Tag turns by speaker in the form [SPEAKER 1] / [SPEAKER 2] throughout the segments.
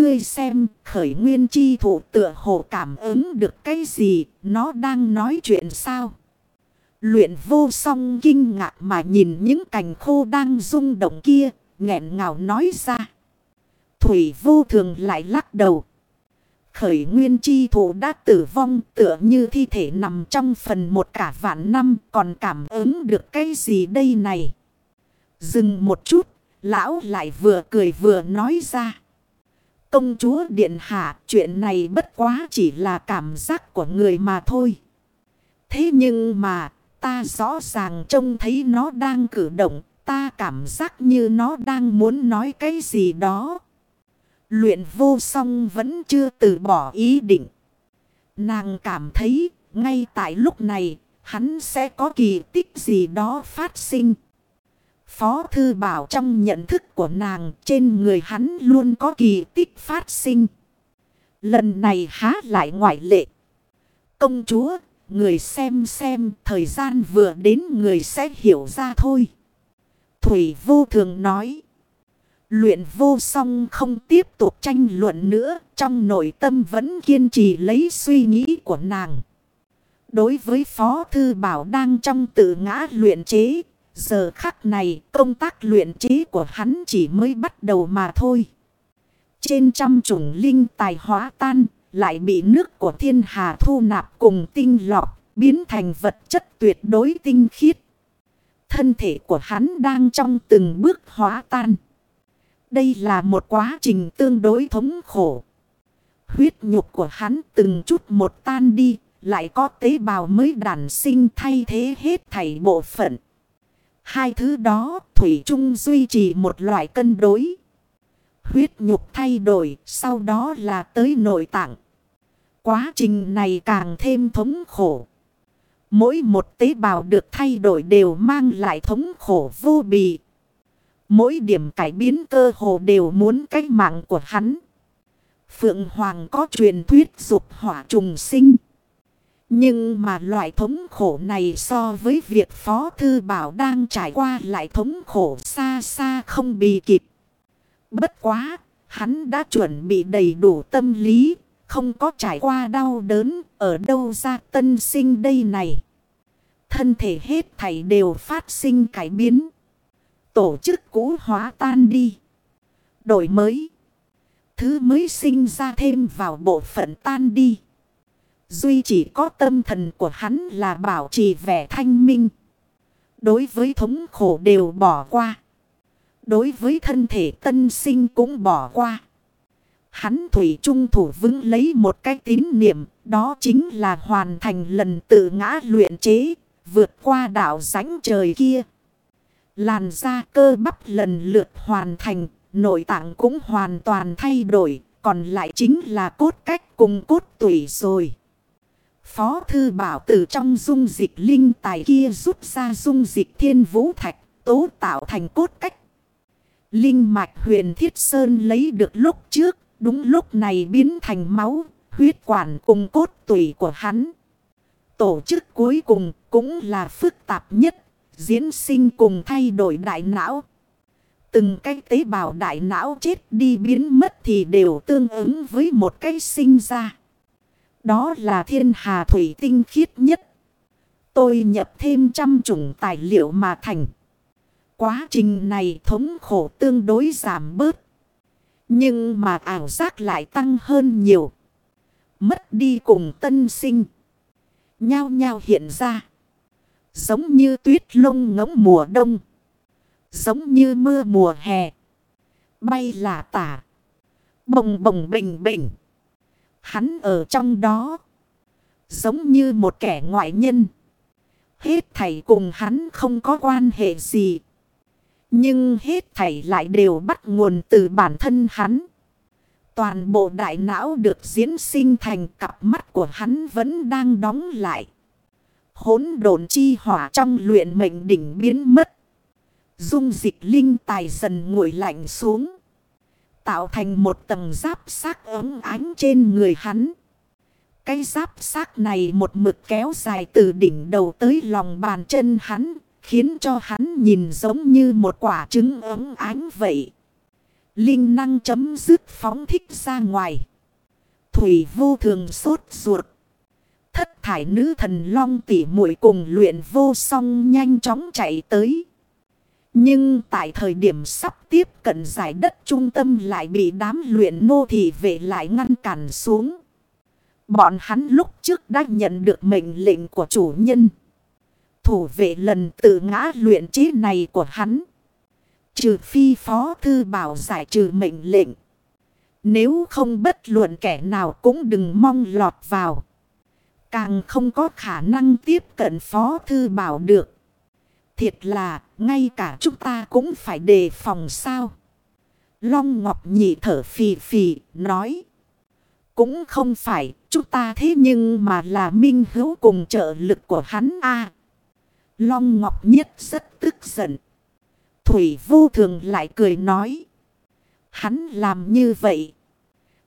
[SPEAKER 1] ngươi xem khởi nguyên chi thủ tựa hồ cảm ứng được cái gì, nó đang nói chuyện sao? Luyện vô song kinh ngạc mà nhìn những cành khô đang rung động kia, nghẹn ngào nói ra. Thủy vô thường lại lắc đầu. Khởi nguyên chi thủ đã tử vong tựa như thi thể nằm trong phần một cả vạn năm còn cảm ứng được cái gì đây này. Dừng một chút, lão lại vừa cười vừa nói ra. Công chúa Điện Hạ, chuyện này bất quá chỉ là cảm giác của người mà thôi. Thế nhưng mà, ta rõ ràng trông thấy nó đang cử động, ta cảm giác như nó đang muốn nói cái gì đó. Luyện vô song vẫn chưa từ bỏ ý định. Nàng cảm thấy, ngay tại lúc này, hắn sẽ có kỳ tích gì đó phát sinh. Phó thư bảo trong nhận thức của nàng trên người hắn luôn có kỳ tích phát sinh. Lần này há lại ngoại lệ. Công chúa, người xem xem thời gian vừa đến người sẽ hiểu ra thôi. Thủy vô thường nói. Luyện vô song không tiếp tục tranh luận nữa. Trong nội tâm vẫn kiên trì lấy suy nghĩ của nàng. Đối với Phó Thư Bảo đang trong tự ngã luyện chế. Giờ khắc này công tác luyện trí của hắn chỉ mới bắt đầu mà thôi. Trên trăm chủng linh tài hóa tan lại bị nước của thiên hà thu nạp cùng tinh lọc biến thành vật chất tuyệt đối tinh khiết. Thân thể của hắn đang trong từng bước hóa tan. Đây là một quá trình tương đối thống khổ. Huyết nhục của hắn từng chút một tan đi, lại có tế bào mới đản sinh thay thế hết thảy bộ phận. Hai thứ đó Thủy chung duy trì một loại cân đối. Huyết nhục thay đổi, sau đó là tới nội tạng. Quá trình này càng thêm thống khổ. Mỗi một tế bào được thay đổi đều mang lại thống khổ vô bì. Mỗi điểm cải biến cơ hồ đều muốn cách mạng của hắn. Phượng Hoàng có truyền thuyết dục hỏa trùng sinh. Nhưng mà loại thống khổ này so với việc Phó Thư Bảo đang trải qua lại thống khổ xa xa không bị kịp. Bất quá, hắn đã chuẩn bị đầy đủ tâm lý, không có trải qua đau đớn, ở đâu ra tân sinh đây này. Thân thể hết thảy đều phát sinh cải biến. Tổ chức cũ hóa tan đi. Đổi mới. Thứ mới sinh ra thêm vào bộ phận tan đi. Duy chỉ có tâm thần của hắn là bảo trì vẻ thanh minh. Đối với thống khổ đều bỏ qua. Đối với thân thể tân sinh cũng bỏ qua. Hắn thủy trung thủ vững lấy một cái tín niệm. Đó chính là hoàn thành lần tự ngã luyện chế. Vượt qua đảo rãnh trời kia. Làn da cơ bắp lần lượt hoàn thành. Nội tạng cũng hoàn toàn thay đổi. Còn lại chính là cốt cách cùng cốt tủy rồi. Phó thư bảo từ trong dung dịch linh tài kia rút ra dung dịch thiên vũ thạch, tố tạo thành cốt cách. Linh mạch huyền thiết sơn lấy được lúc trước, đúng lúc này biến thành máu, huyết quản cùng cốt tủy của hắn. Tổ chức cuối cùng cũng là phức tạp nhất, diễn sinh cùng thay đổi đại não. Từng cái tế bào đại não chết đi biến mất thì đều tương ứng với một cái sinh ra. Đó là thiên hà thủy tinh khiết nhất. Tôi nhập thêm trăm chủng tài liệu mà thành. Quá trình này thống khổ tương đối giảm bớt. Nhưng mà ảo giác lại tăng hơn nhiều. Mất đi cùng tân sinh. Nhao nhao hiện ra. Giống như tuyết lông ngỗng mùa đông. Giống như mưa mùa hè. Bay là tả. Bồng bồng bình bình. Hắn ở trong đó. Giống như một kẻ ngoại nhân. Hết thảy cùng hắn không có quan hệ gì. Nhưng hết thảy lại đều bắt nguồn từ bản thân hắn. Toàn bộ đại não được diễn sinh thành cặp mắt của hắn vẫn đang đóng lại. Hốn đồn chi hỏa trong luyện mệnh đỉnh biến mất. Dung dịch linh tài dần nguội lạnh xuống. Tạo thành một tầng giáp xác ấm ánh trên người hắn. Cái giáp xác này một mực kéo dài từ đỉnh đầu tới lòng bàn chân hắn. Khiến cho hắn nhìn giống như một quả trứng ấm ánh vậy. Linh năng chấm dứt phóng thích ra ngoài. Thủy vô thường sốt ruột. Thất thải nữ thần long tỉ muội cùng luyện vô song nhanh chóng chạy tới. Nhưng tại thời điểm sắp tiếp cận giải đất trung tâm lại bị đám luyện nô thị vệ lại ngăn cản xuống. Bọn hắn lúc trước đã nhận được mệnh lệnh của chủ nhân. Thủ vệ lần tự ngã luyện chế này của hắn. Trừ phi phó thư bảo giải trừ mệnh lệnh. Nếu không bất luận kẻ nào cũng đừng mong lọt vào. Càng không có khả năng tiếp cận phó thư bảo được. Thiệt là, ngay cả chúng ta cũng phải đề phòng sao. Long Ngọc Nhị thở phì phì, nói. Cũng không phải, chúng ta thế nhưng mà là minh hữu cùng trợ lực của hắn a Long Ngọc Nhất rất tức giận. Thủy vô thường lại cười nói. Hắn làm như vậy.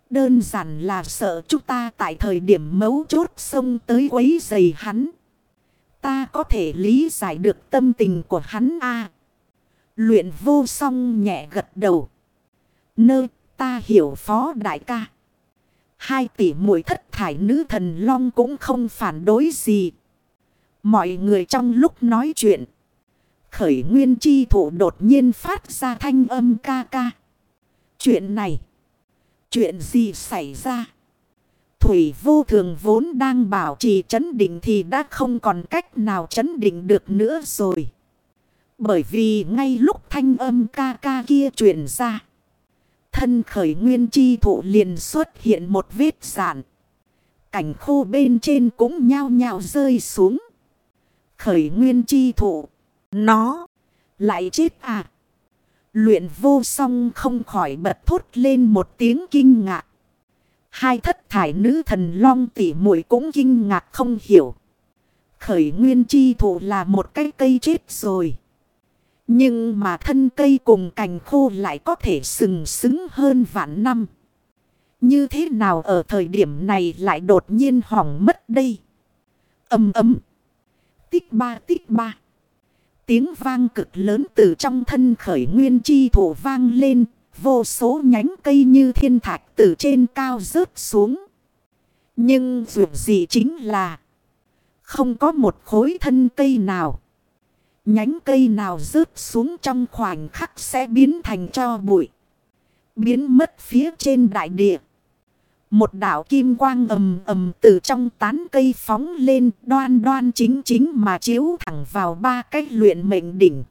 [SPEAKER 1] Đơn giản là sợ chúng ta tại thời điểm mấu chốt xông tới quấy giày hắn. Ta có thể lý giải được tâm tình của hắn a Luyện vô song nhẹ gật đầu. Nơ, ta hiểu phó đại ca. Hai tỷ muội thất thải nữ thần long cũng không phản đối gì. Mọi người trong lúc nói chuyện. Khởi nguyên chi thủ đột nhiên phát ra thanh âm ca ca. Chuyện này. Chuyện gì xảy ra? Thủy vô thường vốn đang bảo trì chấn định thì đã không còn cách nào chấn định được nữa rồi. Bởi vì ngay lúc thanh âm ca ca kia truyền ra. Thân khởi nguyên chi thụ liền xuất hiện một vết giản. Cảnh khô bên trên cũng nhao nhao rơi xuống. Khởi nguyên chi thụ. Nó lại chết à. Luyện vô song không khỏi bật thốt lên một tiếng kinh ngạc. Hai thất thải nữ thần long tỉ muội cũng kinh ngạc không hiểu. Khởi nguyên chi thụ là một cái cây chết rồi. Nhưng mà thân cây cùng cành khô lại có thể sừng sững hơn vạn năm. Như thế nào ở thời điểm này lại đột nhiên hỏng mất đây? Âm ấm. Tích ba tích ba. Tiếng vang cực lớn từ trong thân khởi nguyên chi thủ vang lên. Vô số nhánh cây như thiên thạch từ trên cao rớt xuống. Nhưng dù gì chính là không có một khối thân cây nào. Nhánh cây nào rớt xuống trong khoảnh khắc sẽ biến thành cho bụi. Biến mất phía trên đại địa. Một đảo kim quang ầm ầm từ trong tán cây phóng lên, đoan đoan chính chính mà chiếu thẳng vào ba cái luyện mệnh đỉnh.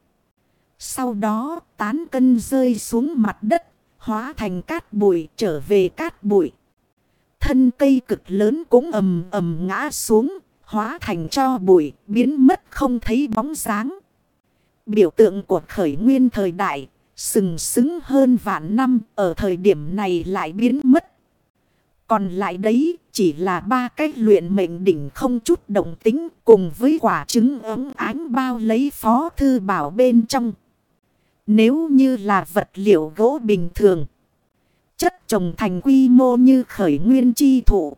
[SPEAKER 1] Sau đó tán cân rơi xuống mặt đất, hóa thành cát bụi trở về cát bụi. Thân cây cực lớn cũng ầm ầm ngã xuống, hóa thành cho bụi, biến mất không thấy bóng dáng. Biểu tượng của khởi nguyên thời đại, sừng sững hơn vạn năm, ở thời điểm này lại biến mất. Còn lại đấy chỉ là ba cái luyện mệnh đỉnh không chút động tính cùng với quả trứng ấm ánh bao lấy phó thư bảo bên trong. Nếu như là vật liệu gỗ bình thường, chất trồng thành quy mô như khởi nguyên chi thụ.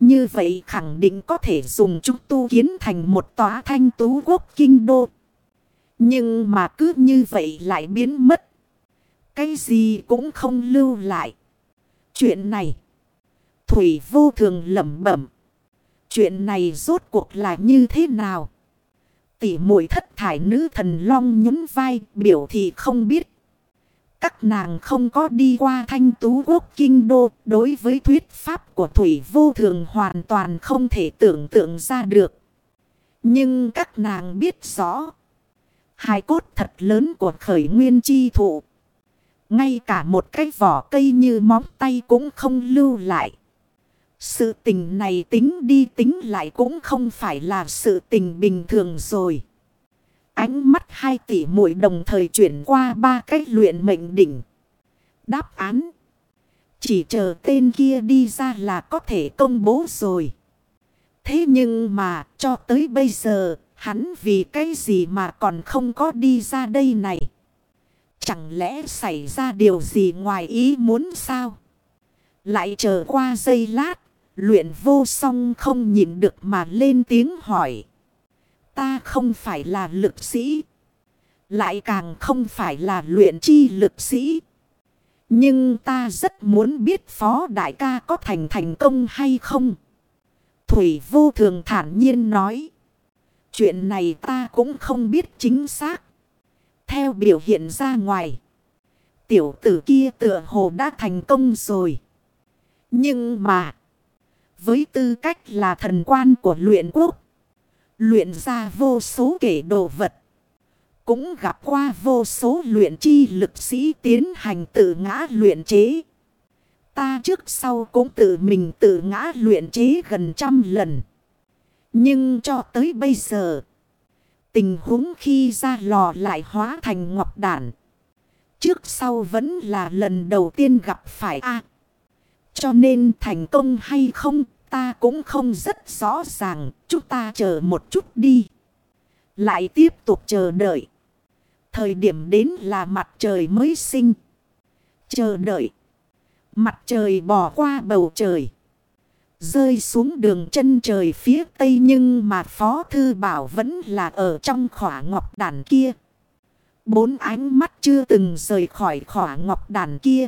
[SPEAKER 1] Như vậy khẳng định có thể dùng chúng tu kiến thành một tòa thanh tú quốc kinh đô. Nhưng mà cứ như vậy lại biến mất. Cái gì cũng không lưu lại. Chuyện này. Thủy vô thường lẩm bẩm. Chuyện này rốt cuộc là như thế nào? Tỷ muội thất thải nữ thần long nhún vai, biểu thị không biết. Các nàng không có đi qua thanh tú quốc kinh đô, đối với thuyết pháp của Thủy vô thường hoàn toàn không thể tưởng tượng ra được. Nhưng các nàng biết rõ. Hai cốt thật lớn của khởi nguyên chi thụ. Ngay cả một cái vỏ cây như móng tay cũng không lưu lại. Sự tình này tính đi tính lại cũng không phải là sự tình bình thường rồi. Ánh mắt hai tỷ muội đồng thời chuyển qua ba cách luyện mệnh đỉnh. Đáp án. Chỉ chờ tên kia đi ra là có thể công bố rồi. Thế nhưng mà cho tới bây giờ, hắn vì cái gì mà còn không có đi ra đây này. Chẳng lẽ xảy ra điều gì ngoài ý muốn sao? Lại chờ qua giây lát Luyện vô song không nhìn được mà lên tiếng hỏi. Ta không phải là lực sĩ. Lại càng không phải là luyện chi lực sĩ. Nhưng ta rất muốn biết phó đại ca có thành thành công hay không. Thủy vô thường thản nhiên nói. Chuyện này ta cũng không biết chính xác. Theo biểu hiện ra ngoài. Tiểu tử kia tựa hồ đã thành công rồi. Nhưng mà. Với tư cách là thần quan của luyện quốc. Luyện ra vô số kể đồ vật. Cũng gặp qua vô số luyện chi lực sĩ tiến hành tự ngã luyện chế. Ta trước sau cũng tự mình tự ngã luyện chế gần trăm lần. Nhưng cho tới bây giờ. Tình huống khi ra lò lại hóa thành ngọc đản. Trước sau vẫn là lần đầu tiên gặp phải A cho nên thành công hay không, ta cũng không rất rõ ràng. Chúng ta chờ một chút đi. Lại tiếp tục chờ đợi. Thời điểm đến là mặt trời mới sinh. Chờ đợi. Mặt trời bỏ qua bầu trời. Rơi xuống đường chân trời phía tây nhưng mà Phó Thư Bảo vẫn là ở trong khỏa ngọc đàn kia. Bốn ánh mắt chưa từng rời khỏi khỏa ngọc đàn kia.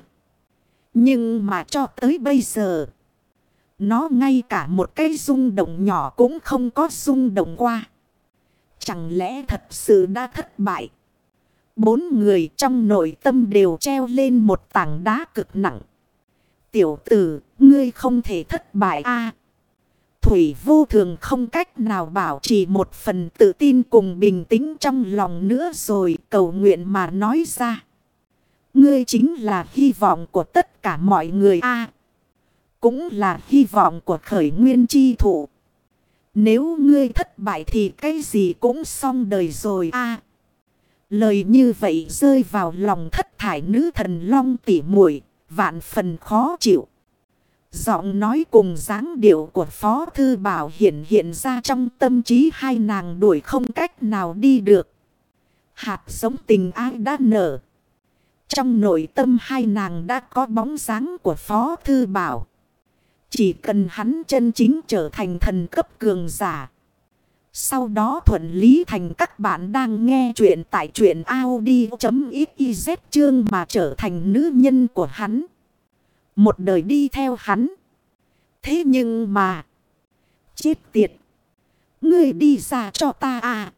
[SPEAKER 1] Nhưng mà cho tới bây giờ. Nó ngay cả một cái rung động nhỏ cũng không có rung động qua. Chẳng lẽ thật sự đã thất bại. Bốn người trong nội tâm đều treo lên một tảng đá cực nặng. Tiểu tử, ngươi không thể thất bại a Thủy vô thường không cách nào bảo trì một phần tự tin cùng bình tĩnh trong lòng nữa rồi cầu nguyện mà nói ra. Ngươi chính là hy vọng của tất cả mọi người a Cũng là hy vọng của khởi nguyên chi thụ. Nếu ngươi thất bại thì cái gì cũng xong đời rồi a Lời như vậy rơi vào lòng thất thải nữ thần long tỉ muội, vạn phần khó chịu. Giọng nói cùng dáng điệu của Phó Thư Bảo hiện hiện ra trong tâm trí hai nàng đuổi không cách nào đi được. Hạt giống tình ai đã nở. Trong nội tâm hai nàng đã có bóng dáng của Phó Thư Bảo. Chỉ cần hắn chân chính trở thành thần cấp cường giả. Sau đó thuận lý thành các bạn đang nghe chuyện tại chuyện Audi.xyz chương mà trở thành nữ nhân của hắn. Một đời đi theo hắn. Thế nhưng mà. Chết tiệt. Ngươi đi ra cho ta à.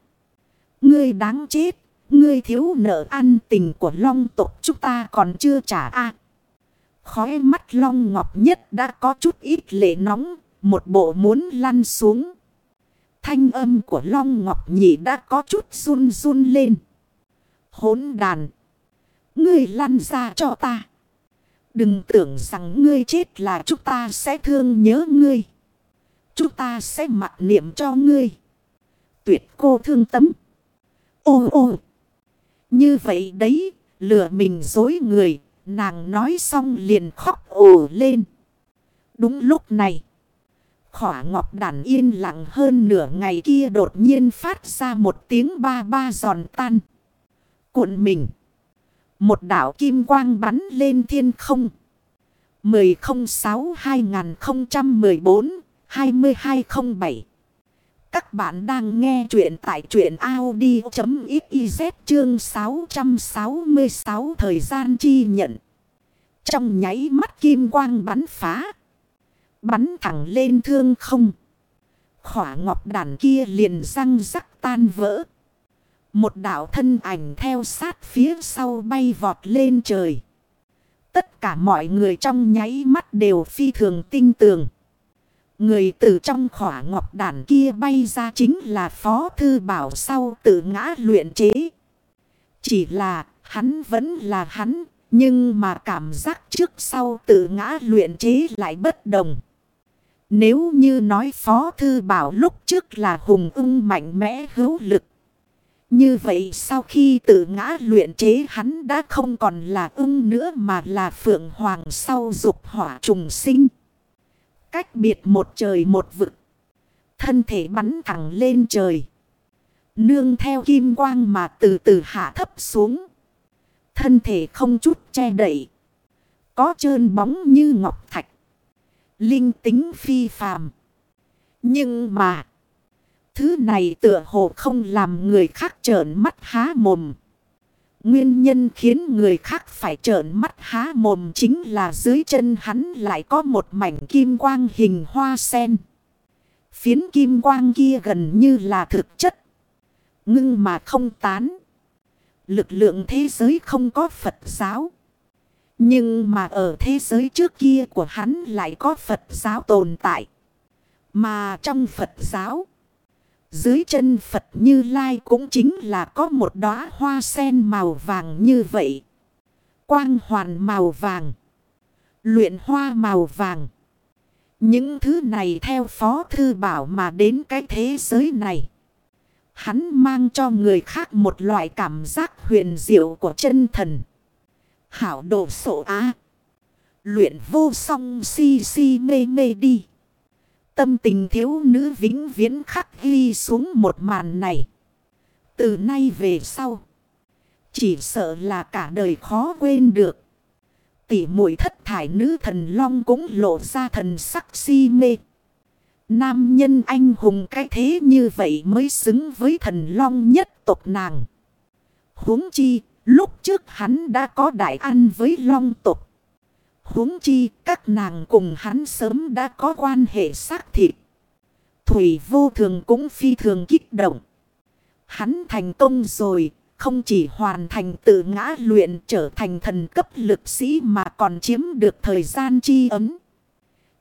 [SPEAKER 1] Ngươi đáng chết. Ngươi thiếu nợ ăn tình của long tộc chúng ta còn chưa trả à. Khói mắt long ngọc nhất đã có chút ít lệ nóng. Một bộ muốn lăn xuống. Thanh âm của Long Ngọc Nhị đã có chút run run lên. Hốn đàn. Ngươi lăn ra cho ta. Đừng tưởng rằng ngươi chết là chúng ta sẽ thương nhớ ngươi. Chúng ta sẽ mặc niệm cho ngươi. Tuyệt cô thương tấm. Ô ô. Như vậy đấy, lừa mình dối người. Nàng nói xong liền khóc ồ lên. Đúng lúc này. Khỏa ngọc đàn yên lặng hơn nửa ngày kia đột nhiên phát ra một tiếng ba ba giòn tan. Cuộn mình. Một đảo kim quang bắn lên thiên không. 1006-2014-2207 các bạn đang nghe chuyện tại chuyện Audi.xyz chương 666 thời gian chi nhận. Trong nháy mắt kim quang bắn phá. Bắn thẳng lên thương không. Khỏa ngọc đàn kia liền răng rắc tan vỡ. Một đảo thân ảnh theo sát phía sau bay vọt lên trời. Tất cả mọi người trong nháy mắt đều phi thường tinh tường. Người từ trong khỏa ngọc đàn kia bay ra chính là Phó Thư Bảo sau tự ngã luyện chế. Chỉ là hắn vẫn là hắn, nhưng mà cảm giác trước sau tự ngã luyện chế lại bất đồng. Nếu như nói Phó Thư Bảo lúc trước là hùng ưng mạnh mẽ hữu lực. Như vậy sau khi tự ngã luyện chế hắn đã không còn là ưng nữa mà là phượng hoàng sau dục hỏa trùng sinh. Cách biệt một trời một vực. Thân thể bắn thẳng lên trời. Nương theo kim quang mà từ từ hạ thấp xuống. Thân thể không chút che đậy. Có trơn bóng như ngọc thạch. Linh tính phi phàm. Nhưng mà. Thứ này tựa hồ không làm người khác trợn mắt há mồm. Nguyên nhân khiến người khác phải trợn mắt há mồm chính là dưới chân hắn lại có một mảnh kim quang hình hoa sen. Phiến kim quang kia gần như là thực chất. Ngưng mà không tán. Lực lượng thế giới không có Phật giáo. Nhưng mà ở thế giới trước kia của hắn lại có Phật giáo tồn tại. Mà trong Phật giáo, dưới chân Phật Như Lai cũng chính là có một đóa hoa sen màu vàng như vậy. Quang hoàn màu vàng. Luyện hoa màu vàng. Những thứ này theo Phó Thư Bảo mà đến cái thế giới này. Hắn mang cho người khác một loại cảm giác huyền diệu của chân thần. Hảo độ sổ á. Luyện vô song si si mê mê đi. Tâm tình thiếu nữ vĩnh viễn khắc ghi xuống một màn này. Từ nay về sau. Chỉ sợ là cả đời khó quên được. Tỷ muội thất thải nữ thần long cũng lộ ra thần sắc si mê. Nam nhân anh hùng cái thế như vậy mới xứng với thần long nhất tộc nàng. huống chi, lúc trước hắn đã có đại ăn với long tộc huống chi, các nàng cùng hắn sớm đã có quan hệ xác thịt. Thủy vô thường cũng phi thường kích động. Hắn thành công rồi, không chỉ hoàn thành tự ngã luyện trở thành thần cấp lực sĩ mà còn chiếm được thời gian chi ấm.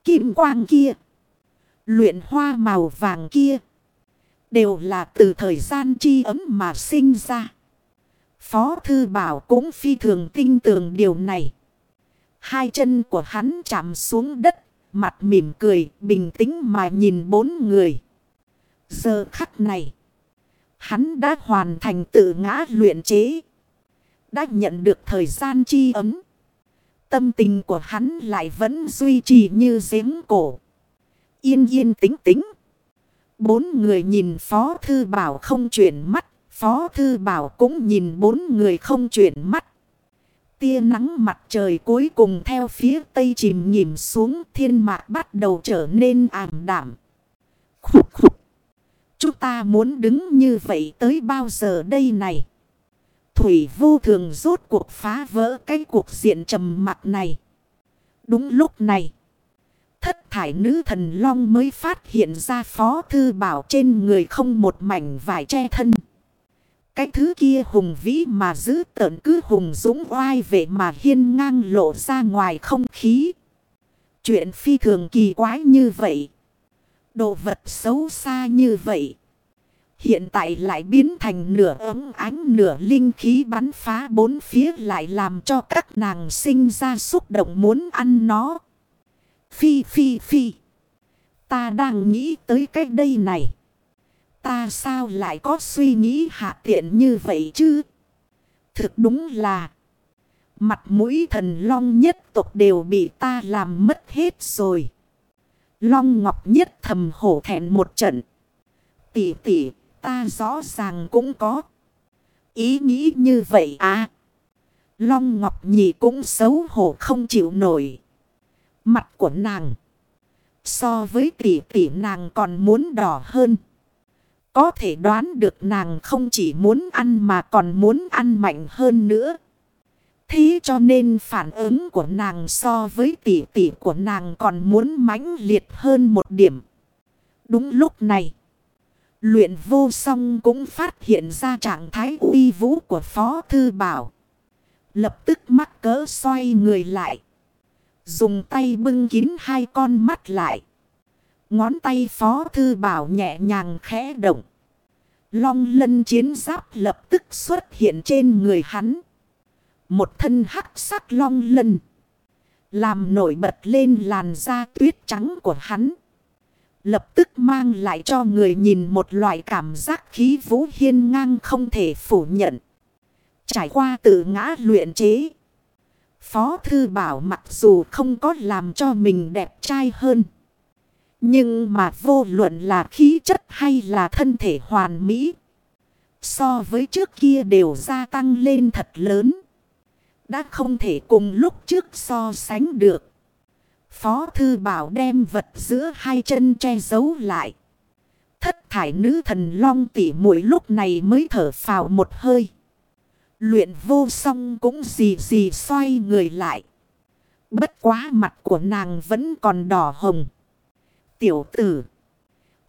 [SPEAKER 1] Kim quang kia. Luyện hoa màu vàng kia. Đều là từ thời gian chi ấm mà sinh ra. Phó Thư Bảo cũng phi thường tin tưởng điều này. Hai chân của hắn chạm xuống đất. Mặt mỉm cười, bình tĩnh mà nhìn bốn người. Giờ khắc này. Hắn đã hoàn thành tự ngã luyện chế. Đã nhận được thời gian chi ấm. Tâm tình của hắn lại vẫn duy trì như giếng cổ. Yên yên tĩnh tĩnh. Bốn người nhìn Phó Thư Bảo không chuyển mắt. Phó Thư Bảo cũng nhìn bốn người không chuyển mắt. Tia nắng mặt trời cuối cùng theo phía tây chìm nhìm xuống, thiên mạc bắt đầu trở nên ảm đảm. Khục khục. Chúng ta muốn đứng như vậy tới bao giờ đây này? Thủy vô thường rốt cuộc phá vỡ cái cuộc diện trầm mặc này. Đúng lúc này. Thất thải nữ thần long mới phát hiện ra phó thư bảo trên người không một mảnh vải che thân. Cái thứ kia hùng vĩ mà giữ tợn cứ hùng dũng oai vệ mà hiên ngang lộ ra ngoài không khí. Chuyện phi thường kỳ quái như vậy. Đồ vật xấu xa như vậy. Hiện tại lại biến thành nửa ấm ánh nửa linh khí bắn phá bốn phía lại làm cho các nàng sinh ra xúc động muốn ăn nó. Phi phi phi. Ta đang nghĩ tới cái đây này. Ta sao lại có suy nghĩ hạ tiện như vậy chứ? Thực đúng là. Mặt mũi thần long nhất tộc đều bị ta làm mất hết rồi. Long Ngọc nhất thầm hổ thẹn một trận. Tỷ tỷ, ta rõ ràng cũng có. Ý nghĩ như vậy à. Long Ngọc nhị cũng xấu hổ không chịu nổi. Mặt của nàng. So với tỷ tỷ nàng còn muốn đỏ hơn. Có thể đoán được nàng không chỉ muốn ăn mà còn muốn ăn mạnh hơn nữa. Thế cho nên phản ứng của nàng so với tỷ tỷ của nàng còn muốn mãnh liệt hơn một điểm. Đúng lúc này, luyện vô song cũng phát hiện ra trạng thái uy vũ của Phó Thư Bảo. Lập tức mắc cỡ xoay người lại. Dùng tay bưng kín hai con mắt lại. Ngón tay Phó Thư Bảo nhẹ nhàng khẽ động. Long lân chiến giáp lập tức xuất hiện trên người hắn. Một thân hắc sắc long lân. Làm nổi bật lên làn da tuyết trắng của hắn. Lập tức mang lại cho người nhìn một loại cảm giác khí vũ hiên ngang không thể phủ nhận. Trải qua tự ngã luyện chế. Phó Thư Bảo mặc dù không có làm cho mình đẹp trai hơn. Nhưng mà vô luận là khí chất hay là thân thể hoàn mỹ. So với trước kia đều gia tăng lên thật lớn. Đã không thể cùng lúc trước so sánh được. Phó Thư Bảo đem vật giữa hai chân che giấu lại. Thất thải nữ thần long tỉ mũi lúc này mới thở phào một hơi. Luyện vô song cũng gì gì xoay người lại. Bất quá mặt của nàng vẫn còn đỏ hồng. Tiểu tử.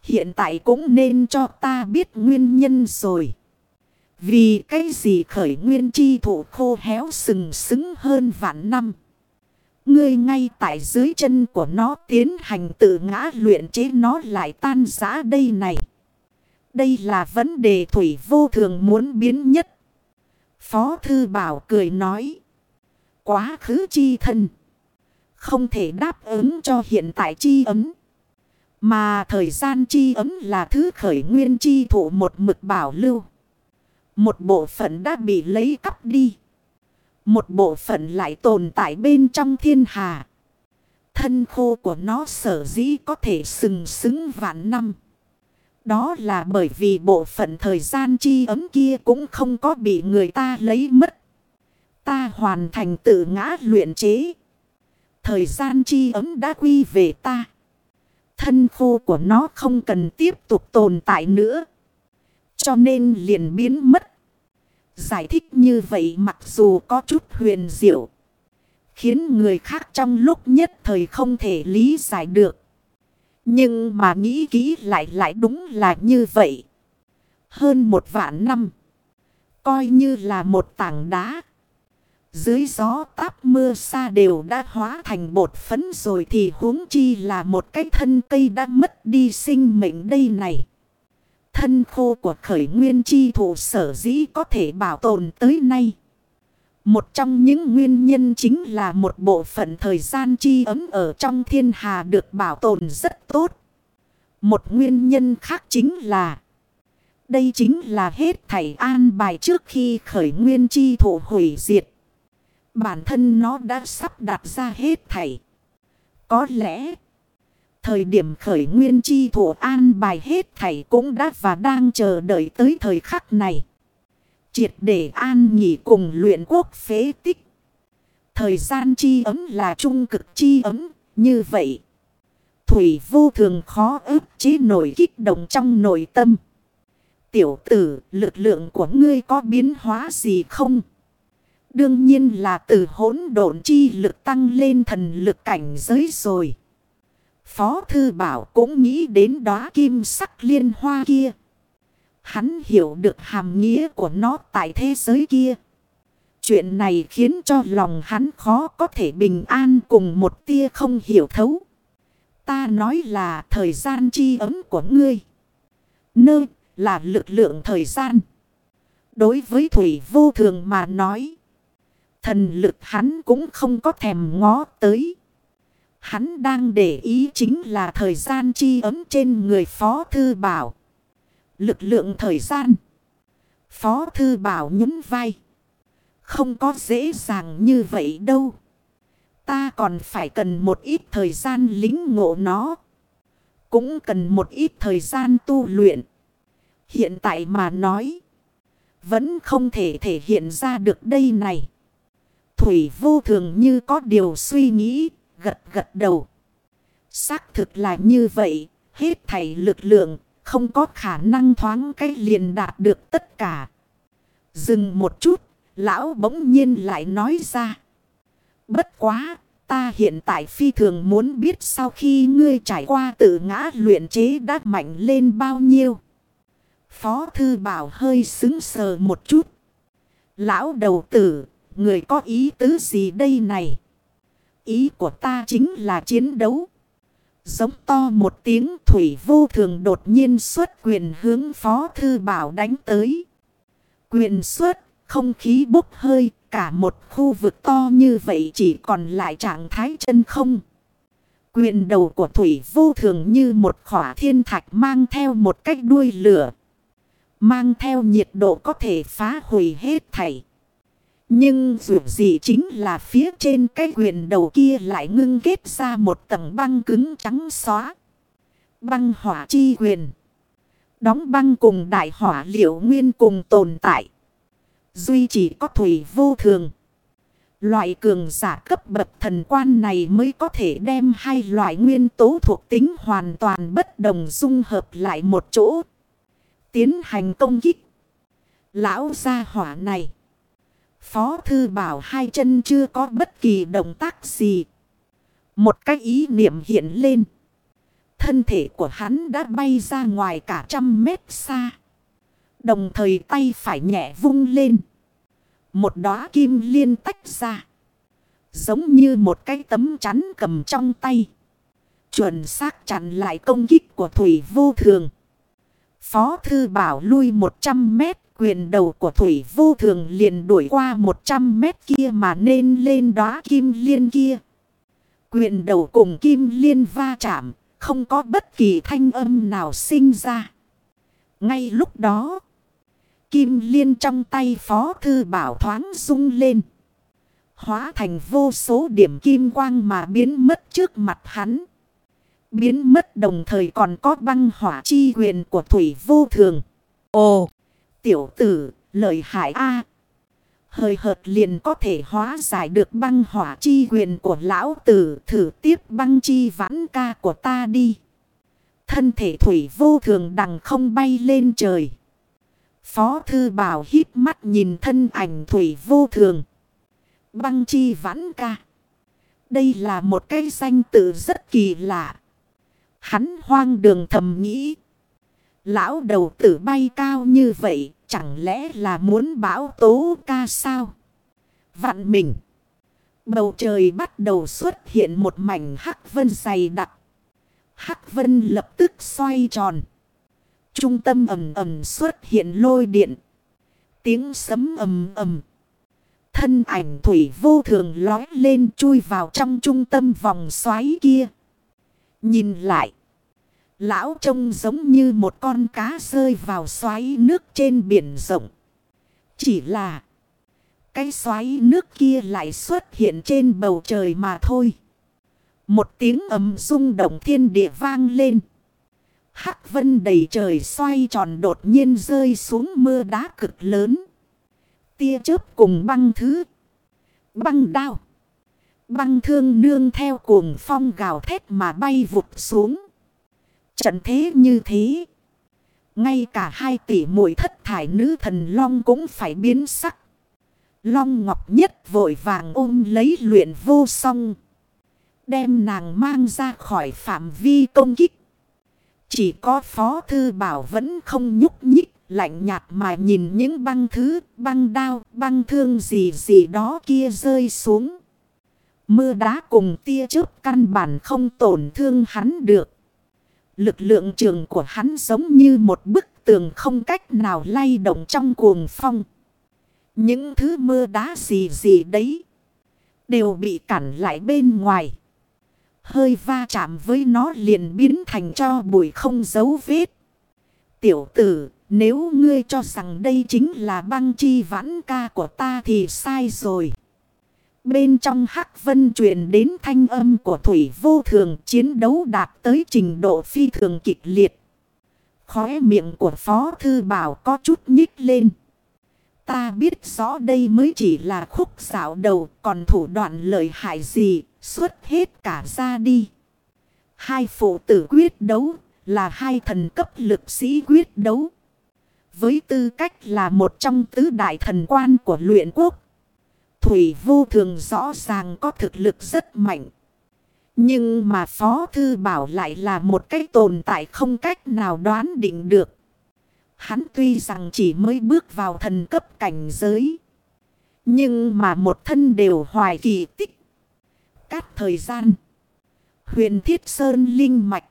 [SPEAKER 1] Hiện tại cũng nên cho ta biết nguyên nhân rồi. Vì cái gì khởi nguyên chi thụ khô héo sừng sững hơn vạn năm. Ngươi ngay tại dưới chân của nó tiến hành tự ngã luyện chế nó lại tan giã đây này. Đây là vấn đề thủy vô thường muốn biến nhất. Phó Thư Bảo cười nói. Quá khứ chi thân. Không thể đáp ứng cho hiện tại chi ấm. Mà thời gian chi ấm là thứ khởi nguyên chi thụ một mực bảo lưu. Một bộ phận đã bị lấy cắp đi. Một bộ phận lại tồn tại bên trong thiên hà. Thân khô của nó sở dĩ có thể sừng sững vạn năm. Đó là bởi vì bộ phận thời gian chi ấm kia cũng không có bị người ta lấy mất. Ta hoàn thành tự ngã luyện chế. Thời gian chi ấm đã quy về ta. Thân khô của nó không cần tiếp tục tồn tại nữa. Cho nên liền biến mất. Giải thích như vậy mặc dù có chút huyền diệu. Khiến người khác trong lúc nhất thời không thể lý giải được. Nhưng mà nghĩ kỹ lại lại đúng là như vậy. Hơn một vạn năm. Coi như là một tảng đá. Dưới gió táp mưa xa đều đã hóa thành bột phấn rồi thì huống chi là một cái thân cây đã mất đi sinh mệnh đây này. Thân khô của khởi nguyên chi thủ sở dĩ có thể bảo tồn tới nay. Một trong những nguyên nhân chính là một bộ phận thời gian chi ấm ở trong thiên hà được bảo tồn rất tốt. Một nguyên nhân khác chính là, Đây chính là hết thảy an bài trước khi khởi nguyên chi thủ hủy diệt. Bản thân nó đã sắp đặt ra hết thảy. Có lẽ Thời điểm khởi nguyên chi thủ an bài hết thảy cũng đã và đang chờ đợi tới thời khắc này. Triệt để an nghỉ cùng luyện quốc phế tích. Thời gian chi ấm là trung cực chi ấm, như vậy. Thủy vô thường khó ức chế nổi kích động trong nội tâm. Tiểu tử, lực lượng của ngươi có biến hóa gì không? Đương nhiên là từ hỗn độn chi lực tăng lên thần lực cảnh giới rồi. Phó Thư Bảo cũng nghĩ đến đóa kim sắc liên hoa kia. Hắn hiểu được hàm nghĩa của nó tại thế giới kia. Chuyện này khiến cho lòng hắn khó có thể bình an cùng một tia không hiểu thấu. Ta nói là thời gian chi ấm của ngươi. Nơi là lực lượng thời gian. Đối với Thủy vô thường mà nói. Thần lực hắn cũng không có thèm ngó tới. Hắn đang để ý chính là thời gian chi ấm trên người Phó Thư Bảo. Lực lượng thời gian. Phó Thư Bảo nhún vai. Không có dễ dàng như vậy đâu. Ta còn phải cần một ít thời gian lính ngộ nó. Cũng cần một ít thời gian tu luyện. Hiện tại mà nói. Vẫn không thể thể hiện ra được đây này. Thủy vô thường như có điều suy nghĩ gật gật đầu. Xác thực là như vậy, hết thảy lực lượng, không có khả năng thoáng cái liền đạt được tất cả. Dừng một chút, lão bỗng nhiên lại nói ra. Bất quá, ta hiện tại phi thường muốn biết sau khi ngươi trải qua tự ngã luyện chế đã mạnh lên bao nhiêu. Phó thư bảo hơi xứng sờ một chút. Lão đầu tử, người có ý tứ gì đây này? Ý của ta chính là chiến đấu. Giống to một tiếng thủy vô thường đột nhiên xuất quyền hướng phó thư bảo đánh tới. Quyền xuất, không khí bốc hơi, cả một khu vực to như vậy chỉ còn lại trạng thái chân không. Quyền đầu của thủy vô thường như một khỏa thiên thạch mang theo một cách đuôi lửa. Mang theo nhiệt độ có thể phá hủy hết thảy. Nhưng dù gì chính là phía trên cái quyền đầu kia lại ngưng kết ra một tầng băng cứng trắng xóa. Băng hỏa chi quyền. Đóng băng cùng đại hỏa liệu nguyên cùng tồn tại. Duy chỉ có thủy vô thường. Loại cường giả cấp bậc thần quan này mới có thể đem hai loại nguyên tố thuộc tính hoàn toàn bất đồng dung hợp lại một chỗ. Tiến hành công kích. Lão gia hỏa này. Phó thư bảo hai chân chưa có bất kỳ động tác gì. Một cái ý niệm hiện lên. Thân thể của hắn đã bay ra ngoài cả trăm mét xa. Đồng thời tay phải nhẹ vung lên. Một đóa kim liên tách ra. Giống như một cái tấm chắn cầm trong tay. Chuẩn xác chặn lại công kích của Thủy vô thường. Phó thư bảo lui 100 mét. Quyền đầu của Thủy vô thường liền đuổi qua 100 mét kia mà nên lên đóa kim liên kia. Quyền đầu cùng kim liên va chạm. Không có bất kỳ thanh âm nào sinh ra. Ngay lúc đó. Kim liên trong tay phó thư bảo thoáng rung lên. Hóa thành vô số điểm kim quang mà biến mất trước mặt hắn. Biến mất đồng thời còn có băng hỏa chi quyền của thủy vô thường. Ồ, tiểu tử, lợi hại A. Hơi hợt liền có thể hóa giải được băng hỏa chi quyền của lão tử thử tiếp băng chi vãn ca của ta đi. Thân thể thủy vô thường đằng không bay lên trời. Phó thư bảo hít mắt nhìn thân ảnh thủy vô thường. Băng chi vãn ca. Đây là một cái danh tự rất kỳ lạ. Hắn hoang đường thầm nghĩ. Lão đầu tử bay cao như vậy. Chẳng lẽ là muốn bão tố ca sao? Vạn mình. Bầu trời bắt đầu xuất hiện một mảnh hắc vân dày đặc. Hắc vân lập tức xoay tròn. Trung tâm ầm ầm xuất hiện lôi điện. Tiếng sấm ầm ầm. Thân ảnh thủy vô thường lói lên chui vào trong trung tâm vòng xoáy kia. Nhìn lại. Lão trông giống như một con cá rơi vào xoáy nước trên biển rộng. Chỉ là. Cái xoáy nước kia lại xuất hiện trên bầu trời mà thôi. Một tiếng ầm rung động thiên địa vang lên. Hắc vân đầy trời xoay tròn đột nhiên rơi xuống mưa đá cực lớn. Tia chớp cùng băng thứ. Băng đao. Băng thương nương theo cuồng phong gào thét mà bay vụt xuống. Trận thế như thế. Ngay cả hai tỷ muội thất thải nữ thần Long cũng phải biến sắc. Long Ngọc Nhất vội vàng ôm lấy luyện vô song. Đem nàng mang ra khỏi phạm vi công kích. Chỉ có Phó Thư Bảo vẫn không nhúc nhích, lạnh nhạt mà nhìn những băng thứ, băng đao, băng thương gì gì đó kia rơi xuống. Mưa đá cùng tia chớp căn bản không tổn thương hắn được. Lực lượng trường của hắn giống như một bức tường không cách nào lay động trong cuồng phong. Những thứ mưa đá gì gì đấy đều bị cản lại bên ngoài. Hơi va chạm với nó liền biến thành cho bụi không dấu vết. Tiểu tử, nếu ngươi cho rằng đây chính là băng chi vãn ca của ta thì sai rồi. Bên trong hắc vân truyền đến thanh âm của thủy vô thường chiến đấu đạt tới trình độ phi thường kịch liệt. Khóe miệng của Phó Thư Bảo có chút nhích lên. Ta biết rõ đây mới chỉ là khúc xảo đầu, còn thủ đoạn lợi hại gì, xuất hết cả ra đi. Hai phụ tử quyết đấu là hai thần cấp lực sĩ quyết đấu. Với tư cách là một trong tứ đại thần quan của luyện quốc. Thủy vô thường rõ ràng có thực lực rất mạnh. Nhưng mà Phó Thư Bảo lại là một cái tồn tại không cách nào đoán định được. Hắn tuy rằng chỉ mới bước vào thần cấp cảnh giới. Nhưng mà một thân đều hoài kỳ tích. Cát thời gian. Huyền Thiết Sơn Linh Mạch.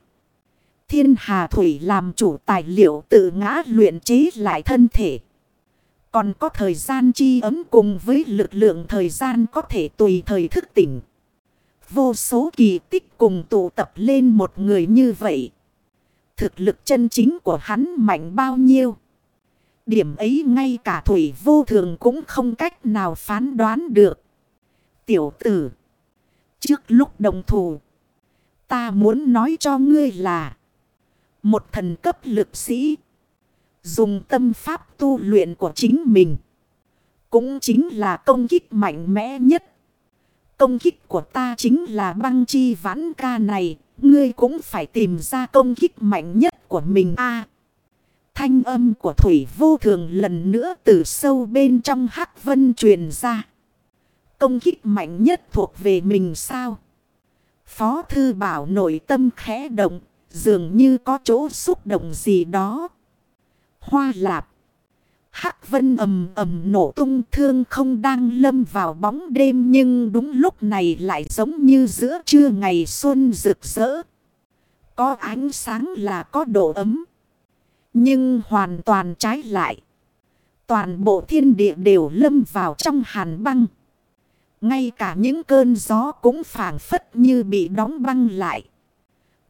[SPEAKER 1] Thiên Hà Thủy làm chủ tài liệu tự ngã luyện trí lại thân thể. Còn có thời gian chi ấm cùng với lực lượng thời gian có thể tùy thời thức tỉnh. Vô số kỳ tích cùng tụ tập lên một người như vậy. Thực lực chân chính của hắn mạnh bao nhiêu. Điểm ấy ngay cả thủy vô thường cũng không cách nào phán đoán được. Tiểu tử. Trước lúc đồng thủ. Ta muốn nói cho ngươi là. Một thần cấp lực sĩ. Dùng tâm pháp tu luyện của chính mình. Cũng chính là công kích mạnh mẽ nhất. Công kích của ta chính là băng chi vãn ca này. Ngươi cũng phải tìm ra công kích mạnh nhất của mình a Thanh âm của Thủy vô thường lần nữa từ sâu bên trong hắc vân truyền ra. Công kích mạnh nhất thuộc về mình sao? Phó thư bảo nội tâm khẽ động, dường như có chỗ xúc động gì đó. Hoa lạp. Hắc vân ầm ầm nổ tung, thương không đang lâm vào bóng đêm, nhưng đúng lúc này lại giống như giữa trưa ngày xuân rực rỡ. Có ánh sáng là có độ ấm. Nhưng hoàn toàn trái lại. Toàn bộ thiên địa đều lâm vào trong hàn băng. Ngay cả những cơn gió cũng phản phất như bị đóng băng lại.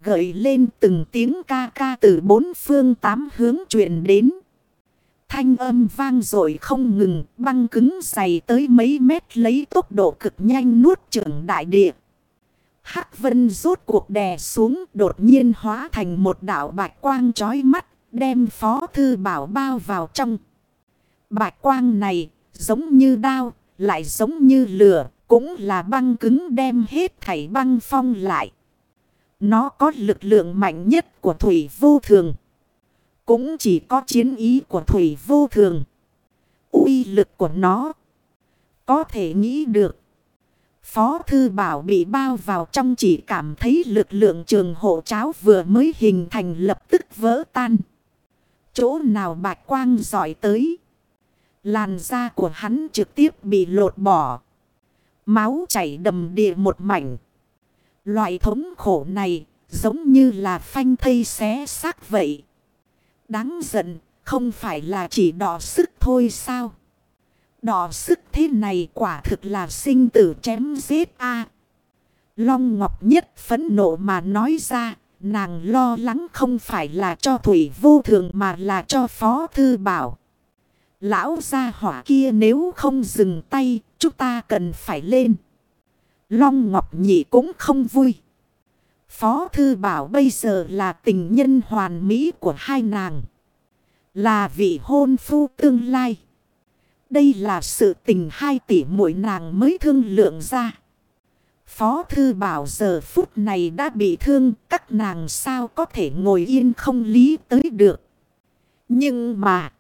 [SPEAKER 1] Gợi lên từng tiếng ca ca từ bốn phương tám hướng truyền đến. Thanh âm vang rồi không ngừng, băng cứng dày tới mấy mét lấy tốc độ cực nhanh nuốt trưởng đại địa. Hắc vân rốt cuộc đè xuống đột nhiên hóa thành một đảo bạch quang chói mắt, đem phó thư bảo bao vào trong. Bạch quang này giống như đao, lại giống như lửa, cũng là băng cứng đem hết thảy băng phong lại. Nó có lực lượng mạnh nhất của thủy vô thường. Cũng chỉ có chiến ý của thủy vô thường. uy lực của nó. Có thể nghĩ được. Phó Thư Bảo bị bao vào trong chỉ cảm thấy lực lượng trường hộ cháo vừa mới hình thành lập tức vỡ tan. Chỗ nào bạch quang giỏi tới. Làn da của hắn trực tiếp bị lột bỏ. Máu chảy đầm địa một mảnh. Loại thống khổ này giống như là phanh thây xé xác vậy. Đáng giận, không phải là chỉ đỏ sức thôi sao? Đỏ sức thế này quả thực là sinh tử chém giết a Long Ngọc Nhất phấn nộ mà nói ra, nàng lo lắng không phải là cho Thủy vô thường mà là cho Phó Thư Bảo. Lão gia hỏa kia nếu không dừng tay, chúng ta cần phải lên. Long Ngọc Nhị cũng không vui. Phó Thư Bảo bây giờ là tình nhân hoàn mỹ của hai nàng. Là vị hôn phu tương lai. Đây là sự tình hai tỷ mỗi nàng mới thương lượng ra. Phó Thư Bảo giờ phút này đã bị thương. Các nàng sao có thể ngồi yên không lý tới được. Nhưng mà.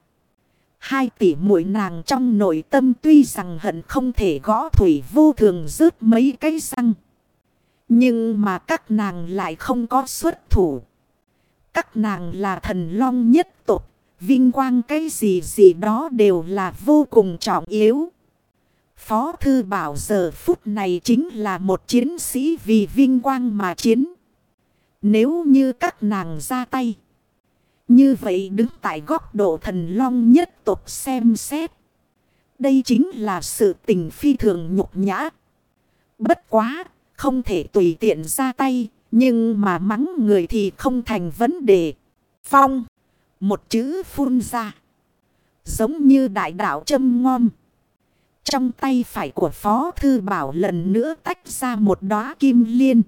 [SPEAKER 1] Hai tỷ muội nàng trong nội tâm tuy rằng hận không thể gõ thủy vô thường rớt mấy cái răng. Nhưng mà các nàng lại không có xuất thủ. Các nàng là thần long nhất tộc. Vinh quang cái gì gì đó đều là vô cùng trọng yếu. Phó Thư Bảo giờ phút này chính là một chiến sĩ vì vinh quang mà chiến. Nếu như các nàng ra tay. Như vậy đứng tại góc độ thần long nhất tục xem xét. Đây chính là sự tình phi thường nhục nhã. Bất quá, không thể tùy tiện ra tay, nhưng mà mắng người thì không thành vấn đề. Phong, một chữ phun ra. Giống như đại đạo châm ngon. Trong tay phải của Phó Thư Bảo lần nữa tách ra một đóa kim liên.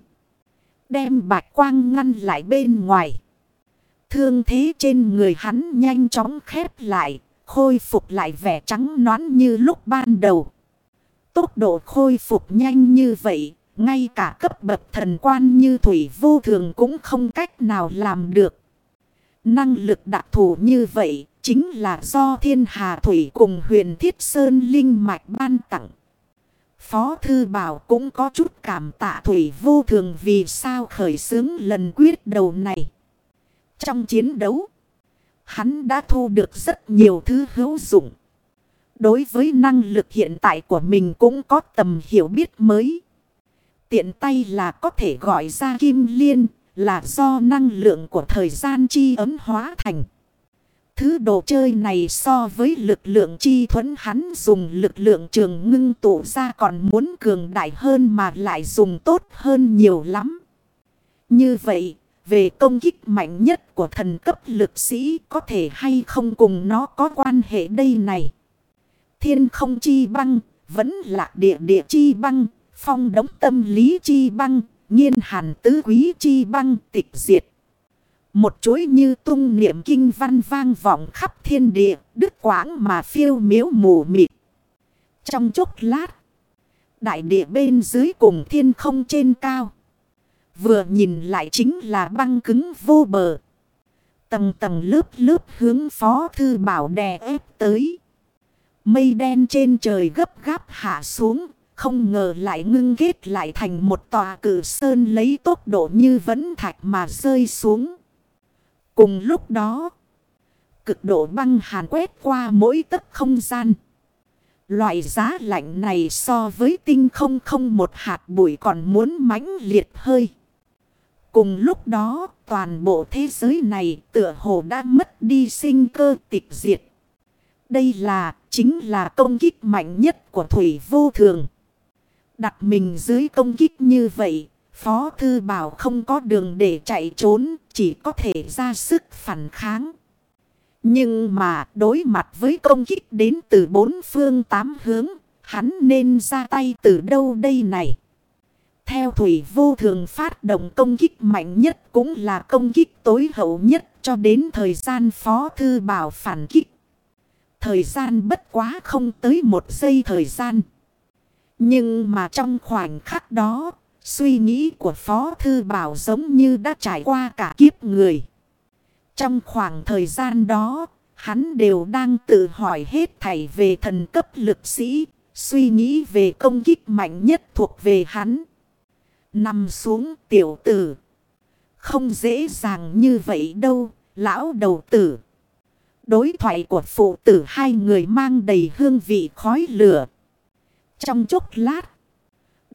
[SPEAKER 1] Đem bạch quang ngăn lại bên ngoài. Thương thế trên người hắn nhanh chóng khép lại, khôi phục lại vẻ trắng nõn như lúc ban đầu. Tốc độ khôi phục nhanh như vậy, ngay cả cấp bậc thần quan như Thủy vô thường cũng không cách nào làm được. Năng lực đặc thù như vậy chính là do thiên hà Thủy cùng huyền thiết sơn linh mạch ban tặng. Phó Thư Bảo cũng có chút cảm tạ Thủy vô thường vì sao khởi xướng lần quyết đầu này. Trong chiến đấu, hắn đã thu được rất nhiều thứ hữu dụng. Đối với năng lực hiện tại của mình cũng có tầm hiểu biết mới. Tiện tay là có thể gọi ra kim liên là do năng lượng của thời gian chi ấm hóa thành. Thứ đồ chơi này so với lực lượng chi thuẫn hắn dùng lực lượng trường ngưng tụ ra còn muốn cường đại hơn mà lại dùng tốt hơn nhiều lắm. Như vậy, về công kích mạnh nhất của thần cấp lực sĩ có thể hay không cùng nó có quan hệ đây này. Thiên không chi băng, vẫn là địa địa chi băng, phong đống tâm lý chi băng, nghiên hàn tứ quý chi băng tịch diệt. Một chuỗi như tung niệm kinh văn vang vọng khắp thiên địa, đứt quãng mà phiêu miếu mù mịt. Trong chốc lát, đại địa bên dưới cùng thiên không trên cao. Vừa nhìn lại chính là băng cứng vô bờ. Tầng tầng lớp lớp hướng phó thư bảo đè ép tới. Mây đen trên trời gấp gáp hạ xuống. Không ngờ lại ngưng kết lại thành một tòa cử sơn lấy tốc độ như vẫn thạch mà rơi xuống. Cùng lúc đó, cực độ băng hàn quét qua mỗi tấc không gian. Loại giá lạnh này so với tinh không không một hạt bụi còn muốn mãnh liệt hơi. Cùng lúc đó, toàn bộ thế giới này tựa hồ đã mất đi sinh cơ tịch diệt. Đây là, chính là công kích mạnh nhất của Thủy Vô Thường. Đặt mình dưới công kích như vậy, Phó Thư Bảo không có đường để chạy trốn, chỉ có thể ra sức phản kháng. Nhưng mà đối mặt với công kích đến từ bốn phương tám hướng, hắn nên ra tay từ đâu đây này? Theo Thủy vô thường phát động công kích mạnh nhất cũng là công kích tối hậu nhất cho đến thời gian Phó Thư Bảo phản kích. Thời gian bất quá không tới một giây thời gian. Nhưng mà trong khoảnh khắc đó, suy nghĩ của Phó Thư Bảo giống như đã trải qua cả kiếp người. Trong khoảng thời gian đó, hắn đều đang tự hỏi hết thảy về thần cấp lực sĩ, suy nghĩ về công kích mạnh nhất thuộc về hắn. Nằm xuống tiểu tử. Không dễ dàng như vậy đâu, lão đầu tử. Đối thoại của phụ tử hai người mang đầy hương vị khói lửa. Trong chốc lát,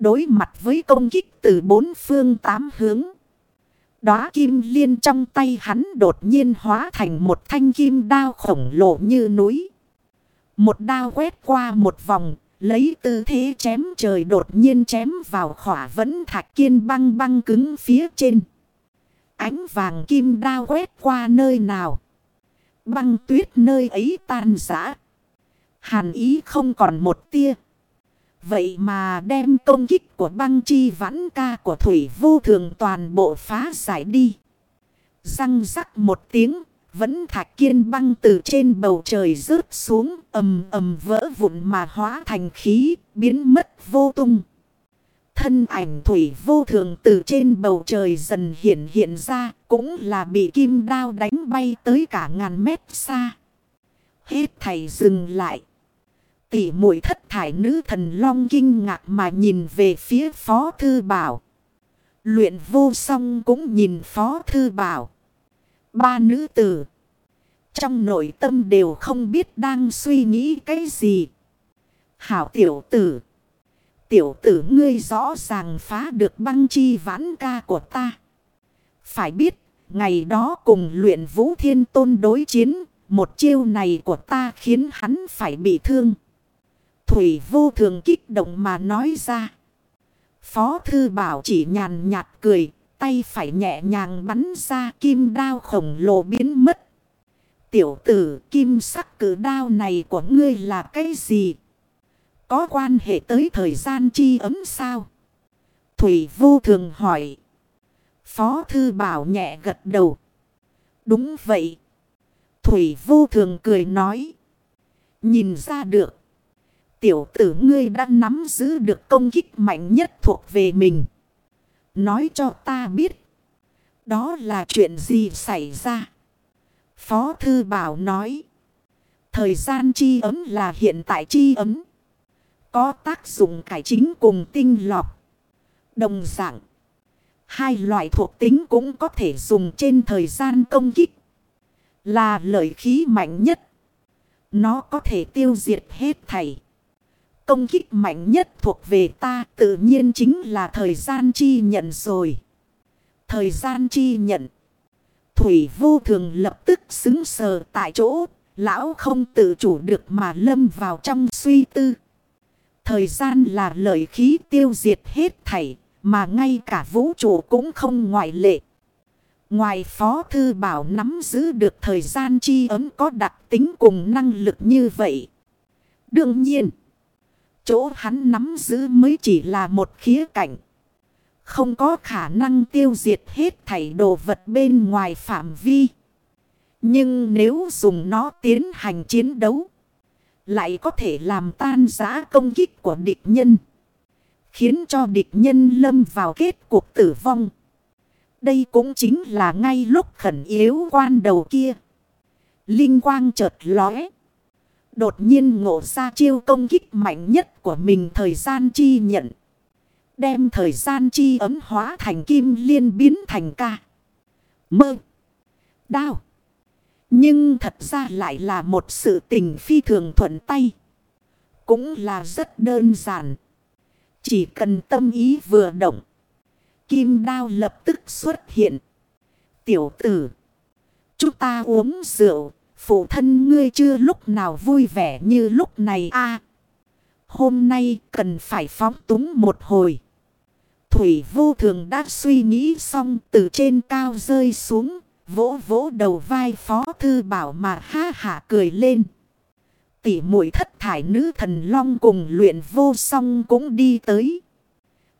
[SPEAKER 1] đối mặt với công kích từ bốn phương tám hướng. Đóa kim liên trong tay hắn đột nhiên hóa thành một thanh kim đao khổng lồ như núi. Một đao quét qua một vòng, lấy tư thế chém trời đột nhiên chém vào khỏa vẫn thạch kiên băng băng cứng phía trên. Ánh vàng kim đao quét qua nơi nào. Băng tuyết nơi ấy tan rã. Hàn ý không còn một tia. Vậy mà đem công kích của băng chi vãn ca của Thủy vô thường toàn bộ phá giải đi. Răng rắc một tiếng, vẫn thạch kiên băng từ trên bầu trời rớt xuống ầm ầm vỡ vụn mà hóa thành khí, biến mất vô tung. Thân ảnh Thủy vô thường từ trên bầu trời dần hiện hiện ra, cũng là bị kim đao đánh bay tới cả ngàn mét xa. Hết thầy dừng lại. Tỷ muội thất thải nữ thần long kinh ngạc mà nhìn về phía phó thư bảo. Luyện vô song cũng nhìn phó thư bảo. Ba nữ tử. Trong nội tâm đều không biết đang suy nghĩ cái gì. Hảo tiểu tử. Tiểu tử ngươi rõ ràng phá được băng chi vãn ca của ta. Phải biết, ngày đó cùng luyện vũ thiên tôn đối chiến, một chiêu này của ta khiến hắn phải bị thương. Thủy vô thường kích động mà nói ra. Phó thư bảo chỉ nhàn nhạt cười, tay phải nhẹ nhàng bắn ra kim đao khổng lồ biến mất. Tiểu tử, kim sắc cử đao này của ngươi là cái gì? Có quan hệ tới thời gian chi ấm sao? Thủy vô thường hỏi. Phó thư bảo nhẹ gật đầu. Đúng vậy. Thủy vô thường cười nói. Nhìn ra được tiểu tử ngươi đã nắm giữ được công kích mạnh nhất thuộc về mình. Nói cho ta biết. Đó là chuyện gì xảy ra? Phó Thư Bảo nói. Thời gian chi ấm là hiện tại chi ấm. Có tác dụng cải chính cùng tinh lọc. Đồng dạng. Hai loại thuộc tính cũng có thể dùng trên thời gian công kích. Là lợi khí mạnh nhất. Nó có thể tiêu diệt hết thảy. Công kích mạnh nhất thuộc về ta, tự nhiên chính là thời gian chi nhận rồi. Thời gian chi nhận. Thủy vô thường lập tức xứng sờ tại chỗ. Lão không tự chủ được mà lâm vào trong suy tư. Thời gian là lợi khí tiêu diệt hết thảy. Mà ngay cả vũ trụ cũng không ngoại lệ. Ngoài phó thư bảo nắm giữ được thời gian chi ấm có đặc tính cùng năng lực như vậy. Đương nhiên. Chỗ hắn nắm giữ mới chỉ là một khía cạnh. Không có khả năng tiêu diệt hết thảy đồ vật bên ngoài phạm vi. Nhưng nếu dùng nó tiến hành chiến đấu. Lại có thể làm tan giã công kích của địch nhân. Khiến cho địch nhân lâm vào kết cuộc tử vong. Đây cũng chính là ngay lúc khẩn yếu quan đầu kia. Linh quang chợt lóe. Đột nhiên ngộ ra chiêu công kích mạnh nhất của mình thời gian chi nhận. Đem thời gian chi ấm hóa thành kim liên biến thành ca. Mơ. Đao. Nhưng thật ra lại là một sự tình phi thường thuận tay. Cũng là rất đơn giản. Chỉ cần tâm ý vừa động. Kim đao lập tức xuất hiện. Tiểu tử. Chúng ta uống rượu. Phụ thân ngươi chưa lúc nào vui vẻ như lúc này a Hôm nay cần phải phóng túng một hồi. Thủy vô thường đã suy nghĩ xong, từ trên cao rơi xuống. Vỗ vỗ đầu vai phó thư bảo mà ha hả cười lên. Tỷ muội thất thải nữ thần long cùng luyện vô song cũng đi tới.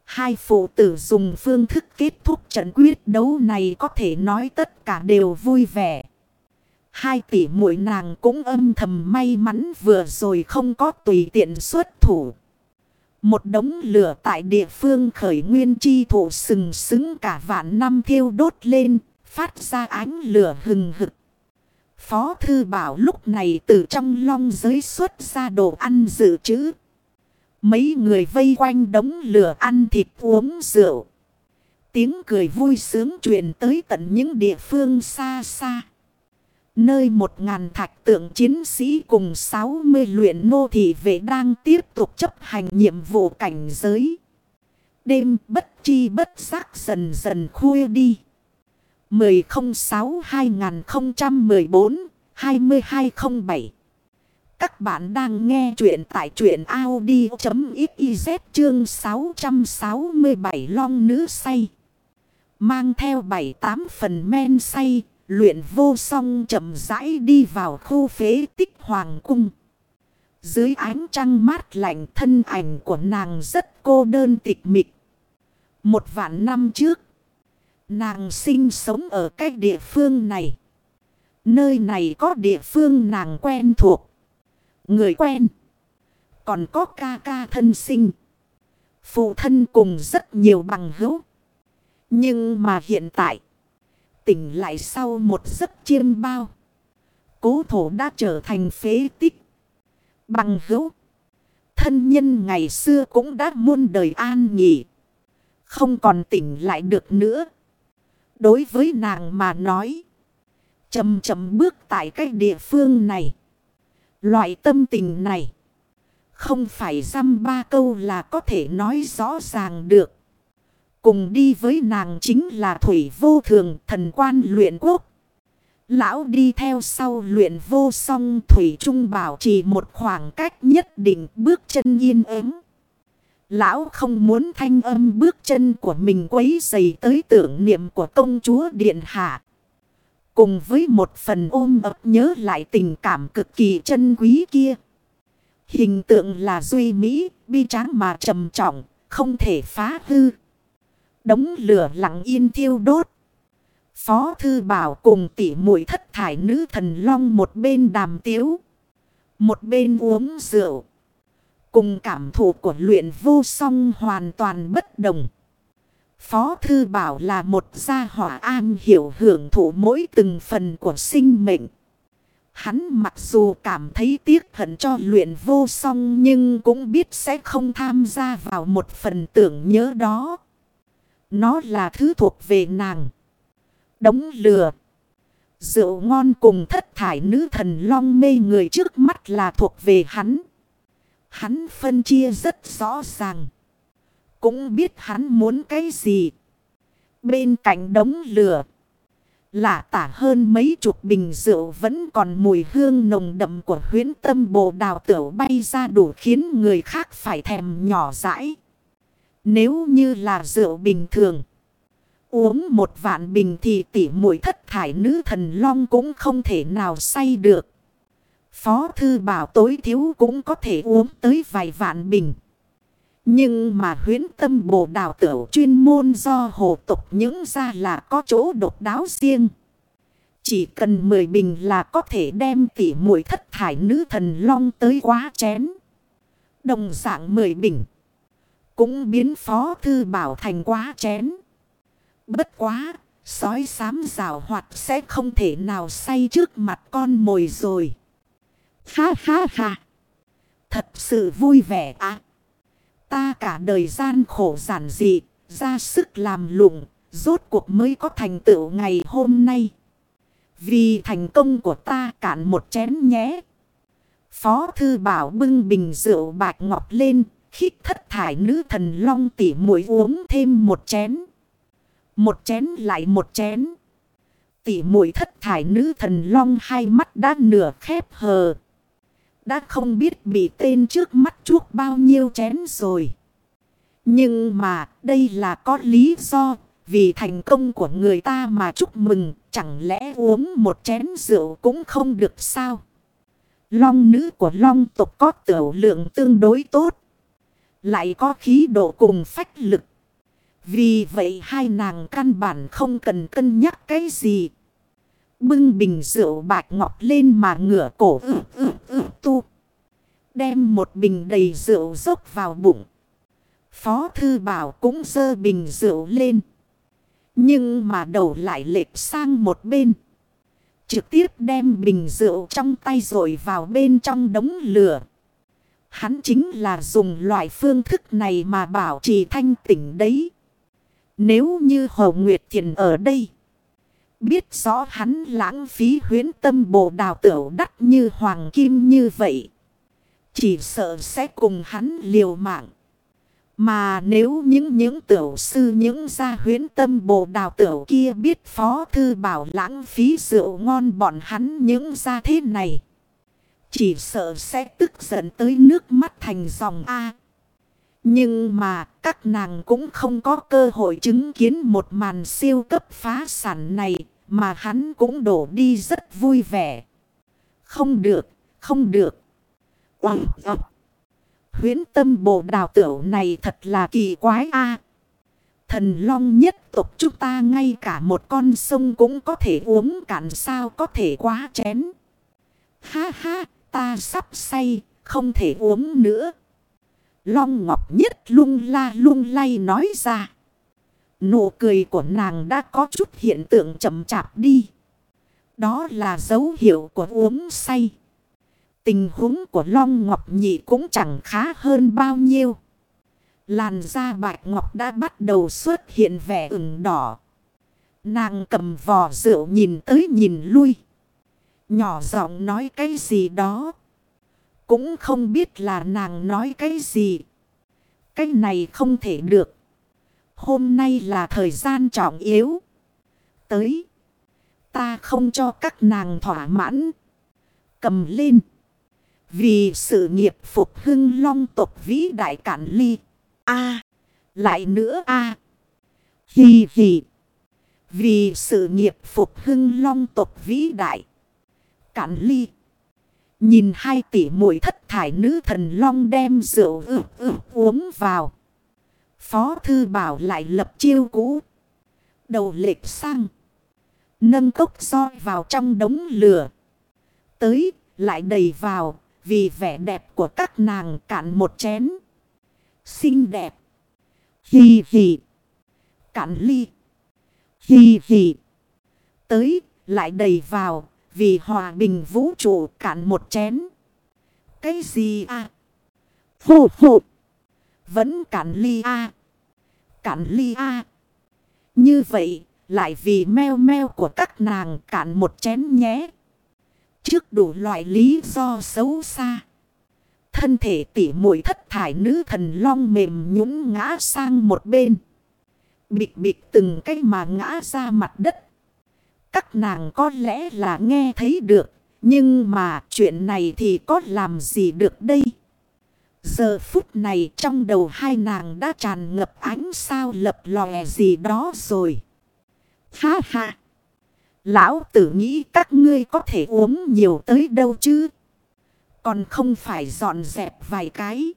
[SPEAKER 1] Hai phụ tử dùng phương thức kết thúc trận quyết đấu này có thể nói tất cả đều vui vẻ. Hai tỷ muội nàng cũng âm thầm may mắn vừa rồi không có tùy tiện xuất thủ. Một đống lửa tại địa phương khởi nguyên chi thụ sừng sững cả vạn năm thiêu đốt lên, phát ra ánh lửa hừng hực. Phó thư bảo lúc này từ trong long giới xuất ra đồ ăn dự trữ. Mấy người vây quanh đống lửa ăn thịt uống rượu. Tiếng cười vui sướng truyền tới tận những địa phương xa xa. Nơi một ngàn thạch tượng chiến sĩ cùng 60 luyện nô thị vệ đang tiếp tục chấp hành nhiệm vụ cảnh giới. Đêm bất chi bất giác dần dần khuya đi. 1006-2014-2207 Các bạn đang nghe chuyện tại truyện Audi.xyz chương 667 long nữ say. Mang theo 7-8 phần men say Luyện vô song chậm rãi đi vào khu phế tích hoàng cung. Dưới ánh trăng mát lạnh thân ảnh của nàng rất cô đơn tịch mịch. Một vạn năm trước, nàng sinh sống ở cái địa phương này. Nơi này có địa phương nàng quen thuộc. Người quen. Còn có ca ca thân sinh. Phụ thân cùng rất nhiều bằng hữu. Nhưng mà hiện tại tỉnh lại sau một giấc chiêm bao. Cố thổ đã trở thành phế tích. Bằng hữu. Thân nhân ngày xưa cũng đã muôn đời an nghỉ. Không còn tỉnh lại được nữa. Đối với nàng mà nói. Chầm chầm bước tại cái địa phương này. Loại tâm tình này. Không phải dăm ba câu là có thể nói rõ ràng được. Cùng đi với nàng chính là Thủy Vô Thường thần quan luyện quốc. Lão đi theo sau luyện vô song Thủy Trung bảo trì một khoảng cách nhất định bước chân yên ắng. Lão không muốn thanh âm bước chân của mình quấy dày tới tưởng niệm của công chúa Điện Hạ. Cùng với một phần ôm ấp nhớ lại tình cảm cực kỳ chân quý kia. Hình tượng là duy mỹ, bi tráng mà trầm trọng, không thể phá hư. Đống lửa lặng yên thiêu đốt. Phó thư bảo cùng tỷ mũi thất thải nữ thần long một bên đàm tiếu. Một bên uống rượu. Cùng cảm thụ của luyện vô song hoàn toàn bất đồng. Phó thư bảo là một gia hỏa an hiểu hưởng thụ mỗi từng phần của sinh mệnh. Hắn mặc dù cảm thấy tiếc hận cho luyện vô song nhưng cũng biết sẽ không tham gia vào một phần tưởng nhớ đó. Nó là thứ thuộc về nàng. Đống lửa. Rượu ngon cùng thất thải nữ thần long mê người trước mắt là thuộc về hắn. Hắn phân chia rất rõ ràng. Cũng biết hắn muốn cái gì. Bên cạnh đống lửa. Lạ tả hơn mấy chục bình rượu vẫn còn mùi hương nồng đậm của huyến tâm bồ đào tửu bay ra đủ khiến người khác phải thèm nhỏ dãi. Nếu như là rượu bình thường. Uống một vạn bình thì tỉ mũi thất thải nữ thần long cũng không thể nào say được. Phó thư bảo tối thiếu cũng có thể uống tới vài vạn bình. Nhưng mà huyến tâm bồ đào tửu chuyên môn do hồ tục những ra là có chỗ độc đáo riêng. Chỉ cần 10 bình là có thể đem tỉ mũi thất thải nữ thần long tới quá chén. Đồng dạng 10 bình. Cũng biến phó thư bảo thành quá chén. Bất quá, Sói xám rào hoạt sẽ không thể nào say trước mặt con mồi rồi. Ha ha ha. Thật sự vui vẻ à. Ta cả đời gian khổ giản dị, ra sức làm lụng, rốt cuộc mới có thành tựu ngày hôm nay. Vì thành công của ta cạn một chén nhé. Phó thư bảo bưng bình rượu bạc ngọt lên, khích thất thải nữ thần long tỉ muội uống thêm một chén. Một chén lại một chén. Tỉ muội thất thải nữ thần long hai mắt đã nửa khép hờ. Đã không biết bị tên trước mắt chuốc bao nhiêu chén rồi. Nhưng mà đây là có lý do. Vì thành công của người ta mà chúc mừng. Chẳng lẽ uống một chén rượu cũng không được sao? Long nữ của long tộc có tiểu lượng tương đối tốt. Lại có khí độ cùng phách lực. Vì vậy hai nàng căn bản không cần cân nhắc cái gì. Bưng bình rượu bạch ngọc lên mà ngửa cổ ư ư ư, tu. Đem một bình đầy rượu dốc vào bụng. Phó thư bảo cũng dơ bình rượu lên. Nhưng mà đầu lại lệch sang một bên. Trực tiếp đem bình rượu trong tay rồi vào bên trong đống lửa. Hắn chính là dùng loại phương thức này mà bảo trì thanh tỉnh đấy. Nếu như Hồ Nguyệt Thiền ở đây. Biết rõ hắn lãng phí huyến tâm bồ đào tửu đắt như hoàng kim như vậy. Chỉ sợ sẽ cùng hắn liều mạng. Mà nếu những những tiểu sư, những gia huyến tâm bồ đào tiểu kia biết phó thư bảo lãng phí rượu ngon bọn hắn những gia thế này. Chỉ sợ sẽ tức giận tới nước mắt thành dòng A. Nhưng mà các nàng cũng không có cơ hội chứng kiến một màn siêu cấp phá sản này mà hắn cũng đổ đi rất vui vẻ. Không được, không được. Oằng, oằng. Huyến tâm bộ đào tửu này thật là kỳ quái a Thần long nhất tục chúng ta ngay cả một con sông cũng có thể uống cạn sao có thể quá chén. Ha ha, ta sắp say, không thể uống nữa. Long Ngọc Nhất lung la lung lay nói ra. Nụ cười của nàng đã có chút hiện tượng chậm chạp đi. Đó là dấu hiệu của uống say. Tình huống của Long Ngọc Nhị cũng chẳng khá hơn bao nhiêu. Làn da bạch ngọc đã bắt đầu xuất hiện vẻ ửng đỏ. Nàng cầm vò rượu nhìn tới nhìn lui. Nhỏ giọng nói cái gì đó. Cũng không biết là nàng nói cái gì. Cái này không thể được. Hôm nay là thời gian trọng yếu. Tới. Ta không cho các nàng thỏa mãn. Cầm lên. Vì sự nghiệp phục hưng long tộc vĩ đại cản ly. a, Lại nữa a à. Hì hì. Vì sự nghiệp phục hưng long tộc vĩ đại cạn ly. Nhìn hai tỷ muội thất thải nữ thần long đem rượu ư ư, uống vào. Phó thư bảo lại lập chiêu cũ. Đầu lệch sang. Nâng cốc soi vào trong đống lửa. Tới, lại đầy vào, vì vẻ đẹp của các nàng cạn một chén. Xinh đẹp. Hì hì. Cạn ly. Hì hì. Tới, lại đầy vào vì hòa bình vũ trụ cạn một chén. Cái gì à? Hù hù. Vẫn cạn ly a à? Cạn ly a à? Như vậy, lại vì meo meo của các nàng cạn một chén nhé. Trước đủ loại lý do xấu xa. Thân thể tỉ mũi thất thải nữ thần long mềm nhũng ngã sang một bên. Bịch bịch từng cái mà ngã ra mặt đất. Các nàng có lẽ là nghe thấy được. Nhưng mà chuyện này thì có làm gì được đây? Giờ phút này trong đầu hai nàng đã tràn ngập ánh sao lập lòe gì đó rồi. Ha ha! Lão tử nghĩ các ngươi có thể uống nhiều tới đâu chứ. Còn không phải dọn dẹp vài cái.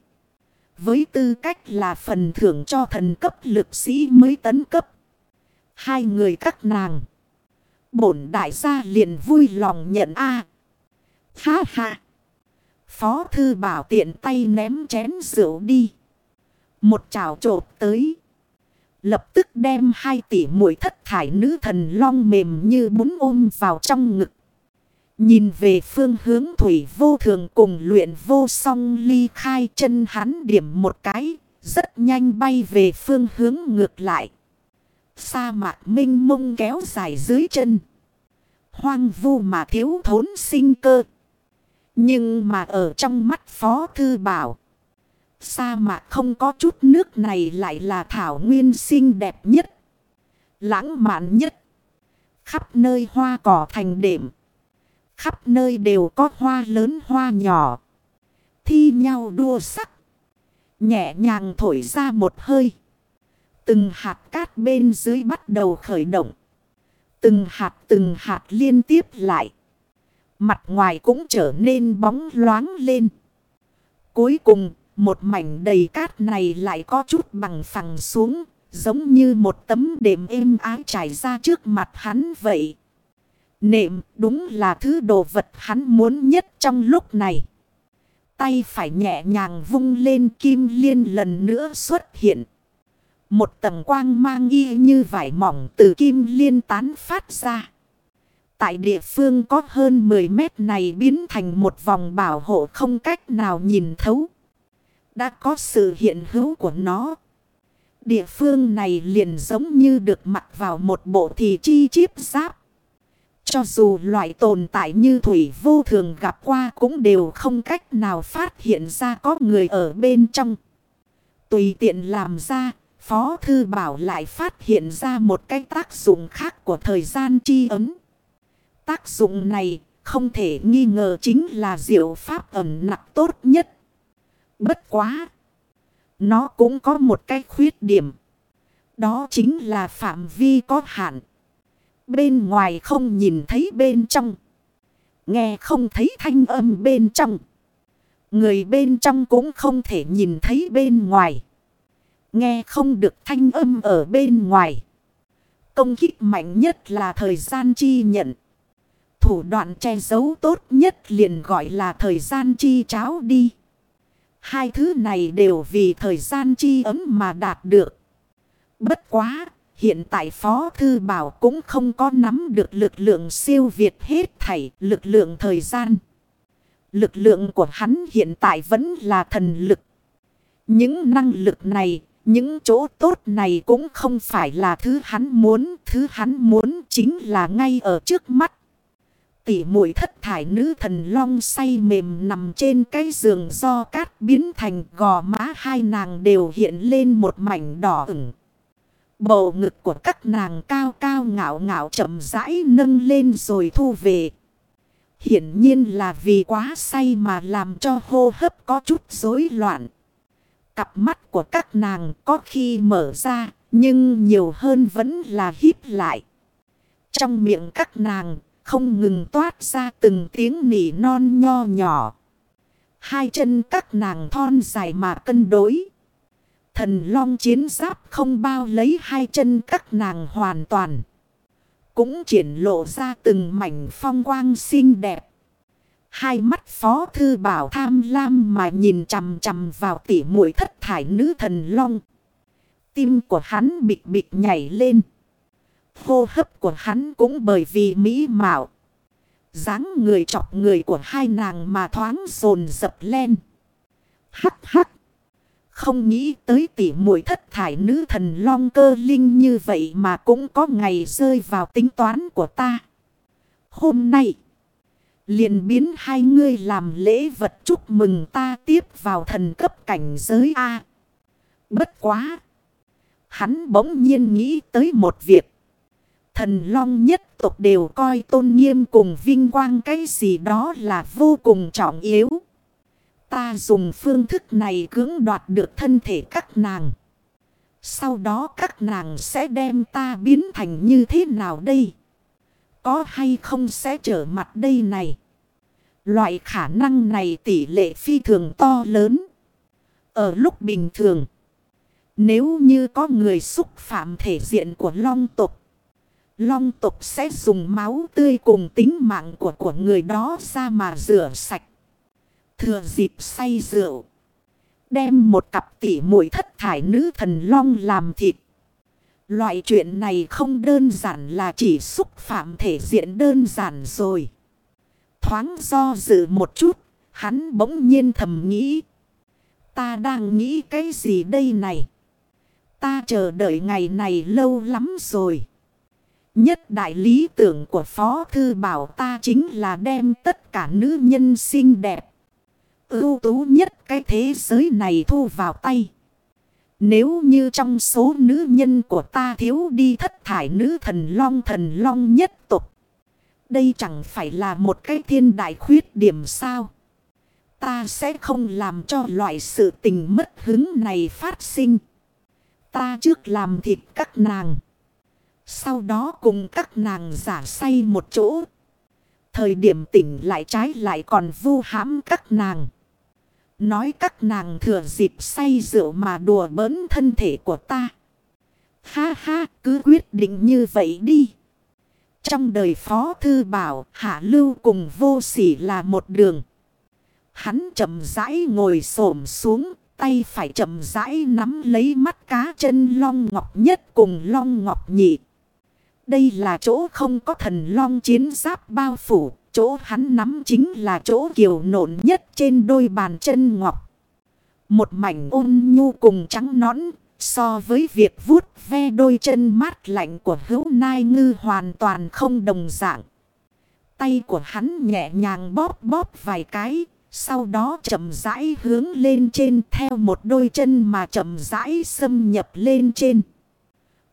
[SPEAKER 1] Với tư cách là phần thưởng cho thần cấp lực sĩ mới tấn cấp. Hai người các nàng. Bổn đại gia liền vui lòng nhận a Ha ha. Phó thư bảo tiện tay ném chén rượu đi. Một chảo trộp tới. Lập tức đem hai tỷ mũi thất thải nữ thần long mềm như bún ôm vào trong ngực. Nhìn về phương hướng thủy vô thường cùng luyện vô song ly khai chân hắn điểm một cái, rất nhanh bay về phương hướng ngược lại. Sa mạc minh mông kéo dài dưới chân. Hoang vu mà thiếu thốn sinh cơ. Nhưng mà ở trong mắt Phó Thư Bảo. Sa mạc không có chút nước này lại là thảo nguyên xinh đẹp nhất. Lãng mạn nhất. Khắp nơi hoa cỏ thành đệm. Khắp nơi đều có hoa lớn hoa nhỏ. Thi nhau đua sắc. Nhẹ nhàng thổi ra một hơi. Từng hạt cát bên dưới bắt đầu khởi động. Từng hạt từng hạt liên tiếp lại. Mặt ngoài cũng trở nên bóng loáng lên. Cuối cùng, một mảnh đầy cát này lại có chút bằng phẳng xuống. Giống như một tấm đệm êm ái trải ra trước mặt hắn vậy. Nệm đúng là thứ đồ vật hắn muốn nhất trong lúc này. Tay phải nhẹ nhàng vung lên kim liên lần nữa xuất hiện. Một tầng quang mang y như vải mỏng từ kim liên tán phát ra. Tại địa phương có hơn 10 mét này biến thành một vòng bảo hộ không cách nào nhìn thấu. Đã có sự hiện hữu của nó. Địa phương này liền giống như được mặc vào một bộ thì chi chiếp giáp. Cho dù loại tồn tại như thủy vô thường gặp qua cũng đều không cách nào phát hiện ra có người ở bên trong. Tùy tiện làm ra, Phó Thư Bảo lại phát hiện ra một cái tác dụng khác của thời gian chi ấm. Tác dụng này không thể nghi ngờ chính là diệu pháp ẩn nặng tốt nhất. Bất quá! Nó cũng có một cái khuyết điểm. Đó chính là phạm vi có hạn. Bên ngoài không nhìn thấy bên trong. Nghe không thấy thanh âm bên trong. Người bên trong cũng không thể nhìn thấy bên ngoài. Nghe không được thanh âm ở bên ngoài. Công kích mạnh nhất là thời gian chi nhận. Thủ đoạn che giấu tốt nhất liền gọi là thời gian chi cháo đi. Hai thứ này đều vì thời gian chi ấm mà đạt được. Bất quá, hiện tại Phó Thư Bảo cũng không có nắm được lực lượng siêu việt hết thảy lực lượng thời gian. Lực lượng của hắn hiện tại vẫn là thần lực. Những năng lực này, những chỗ tốt này cũng không phải là thứ hắn muốn. Thứ hắn muốn chính là ngay ở trước mắt. Tỷ muội thất thải nữ thần long say mềm nằm trên cái giường do cát biến thành gò má hai nàng đều hiện lên một mảnh đỏ ửng. Bầu ngực của các nàng cao cao ngạo ngạo chậm rãi nâng lên rồi thu về. Hiển nhiên là vì quá say mà làm cho hô hấp có chút rối loạn. Cặp mắt của các nàng có khi mở ra, nhưng nhiều hơn vẫn là híp lại. Trong miệng các nàng không ngừng toát ra từng tiếng nỉ non nho nhỏ. Hai chân các nàng thon dài mà cân đối. Thần long chiến giáp không bao lấy hai chân các nàng hoàn toàn. Cũng triển lộ ra từng mảnh phong quang xinh đẹp. Hai mắt phó thư bảo tham lam mà nhìn chằm chằm vào tỉ mũi thất thải nữ thần long. Tim của hắn bịch bịch nhảy lên. Hô hấp của hắn cũng bởi vì mỹ mạo. dáng người chọc người của hai nàng mà thoáng sồn dập lên. Hắc hắc. Không nghĩ tới tỉ muội thất thải nữ thần long cơ linh như vậy mà cũng có ngày rơi vào tính toán của ta. Hôm nay, liền biến hai ngươi làm lễ vật chúc mừng ta tiếp vào thần cấp cảnh giới A. Bất quá! Hắn bỗng nhiên nghĩ tới một việc. Thần long nhất tộc đều coi tôn nghiêm cùng vinh quang cái gì đó là vô cùng trọng yếu. Ta dùng phương thức này cưỡng đoạt được thân thể các nàng. Sau đó các nàng sẽ đem ta biến thành như thế nào đây? Có hay không sẽ trở mặt đây này? Loại khả năng này tỷ lệ phi thường to lớn. Ở lúc bình thường, nếu như có người xúc phạm thể diện của long tục, long tục sẽ dùng máu tươi cùng tính mạng của của người đó ra mà rửa sạch. Thừa dịp say rượu. Đem một cặp tỷ mũi thất thải nữ thần long làm thịt. Loại chuyện này không đơn giản là chỉ xúc phạm thể diện đơn giản rồi. Thoáng do dự một chút, hắn bỗng nhiên thầm nghĩ. Ta đang nghĩ cái gì đây này? Ta chờ đợi ngày này lâu lắm rồi. Nhất đại lý tưởng của Phó Thư Bảo ta chính là đem tất cả nữ nhân xinh đẹp. ưu tú nhất cái thế giới này thu vào tay. Nếu như trong số nữ nhân của ta thiếu đi thất thải nữ thần long thần long nhất tục. Đây chẳng phải là một cái thiên đại khuyết điểm sao. Ta sẽ không làm cho loại sự tình mất hứng này phát sinh. Ta trước làm thịt các nàng. Sau đó cùng các nàng giả say một chỗ. Thời điểm tỉnh lại trái lại còn vu hãm các nàng. Nói các nàng thừa dịp say rượu mà đùa bỡn thân thể của ta. Ha ha, cứ quyết định như vậy đi. Trong đời Phó Thư Bảo, Hạ Lưu cùng vô sỉ là một đường. Hắn chậm rãi ngồi xổm xuống, tay phải chậm rãi nắm lấy mắt cá chân long ngọc nhất cùng long ngọc nhị. Đây là chỗ không có thần long chiến giáp bao phủ, chỗ hắn nắm chính là chỗ kiều nộn nhất trên đôi bàn chân ngọc. Một mảnh ôn nhu cùng trắng nõn, so với việc vuốt ve đôi chân mát lạnh của hữu nai ngư hoàn toàn không đồng dạng. Tay của hắn nhẹ nhàng bóp bóp vài cái, sau đó chậm rãi hướng lên trên theo một đôi chân mà chậm rãi xâm nhập lên trên.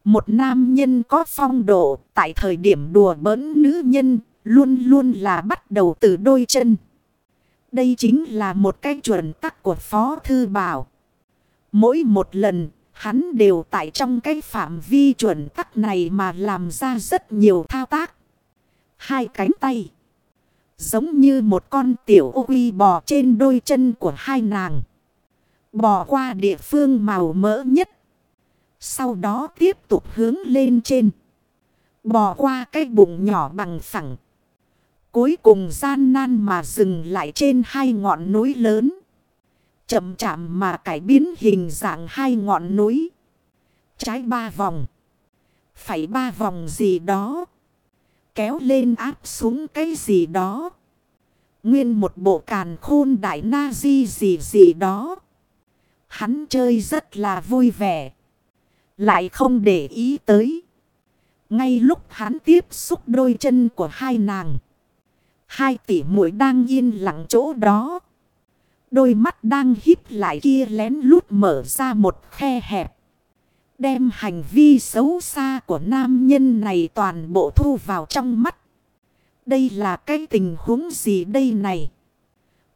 [SPEAKER 1] Một nam nhân có phong độ tại thời điểm đùa bỡn nữ nhân luôn luôn là bắt đầu từ đôi chân. Đây chính là một cái chuẩn tắc của Phó Thư Bảo. Mỗi một lần, hắn đều tại trong cái phạm vi chuẩn tắc này mà làm ra rất nhiều thao tác. Hai cánh tay. Giống như một con tiểu uy bò trên đôi chân của hai nàng. Bò qua địa phương màu mỡ nhất. Sau đó tiếp tục hướng lên trên. Bò qua cái bụng nhỏ bằng phẳng. Cuối cùng gian nan mà dừng lại trên hai ngọn núi lớn. Chậm chạm mà cải biến hình dạng hai ngọn núi. Trái ba vòng. Phải ba vòng gì đó. Kéo lên áp xuống cái gì đó. Nguyên một bộ càn khôn đại na di gì gì đó. Hắn chơi rất là vui vẻ. Lại không để ý tới. Ngay lúc hắn tiếp xúc đôi chân của hai nàng. Hai tỷ muội đang yên lặng chỗ đó. Đôi mắt đang híp lại kia lén lút mở ra một khe hẹp. Đem hành vi xấu xa của nam nhân này toàn bộ thu vào trong mắt. Đây là cái tình huống gì đây này?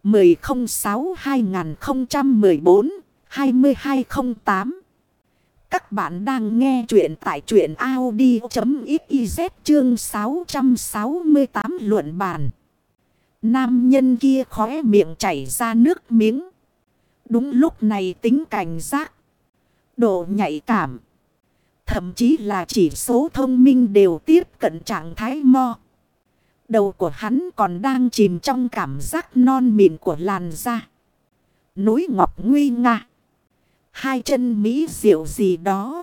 [SPEAKER 1] 1006-2014-2208 Các bạn đang nghe chuyện tại chuyện Audi.xyz chương 668 luận bàn. Nam nhân kia khóe miệng chảy ra nước miếng. Đúng lúc này tính cảnh giác. Độ nhạy cảm. Thậm chí là chỉ số thông minh đều tiếp cận trạng thái mo. Đầu của hắn còn đang chìm trong cảm giác non mịn của làn da. Núi ngọc nguy nga. Hai chân Mỹ diệu gì đó.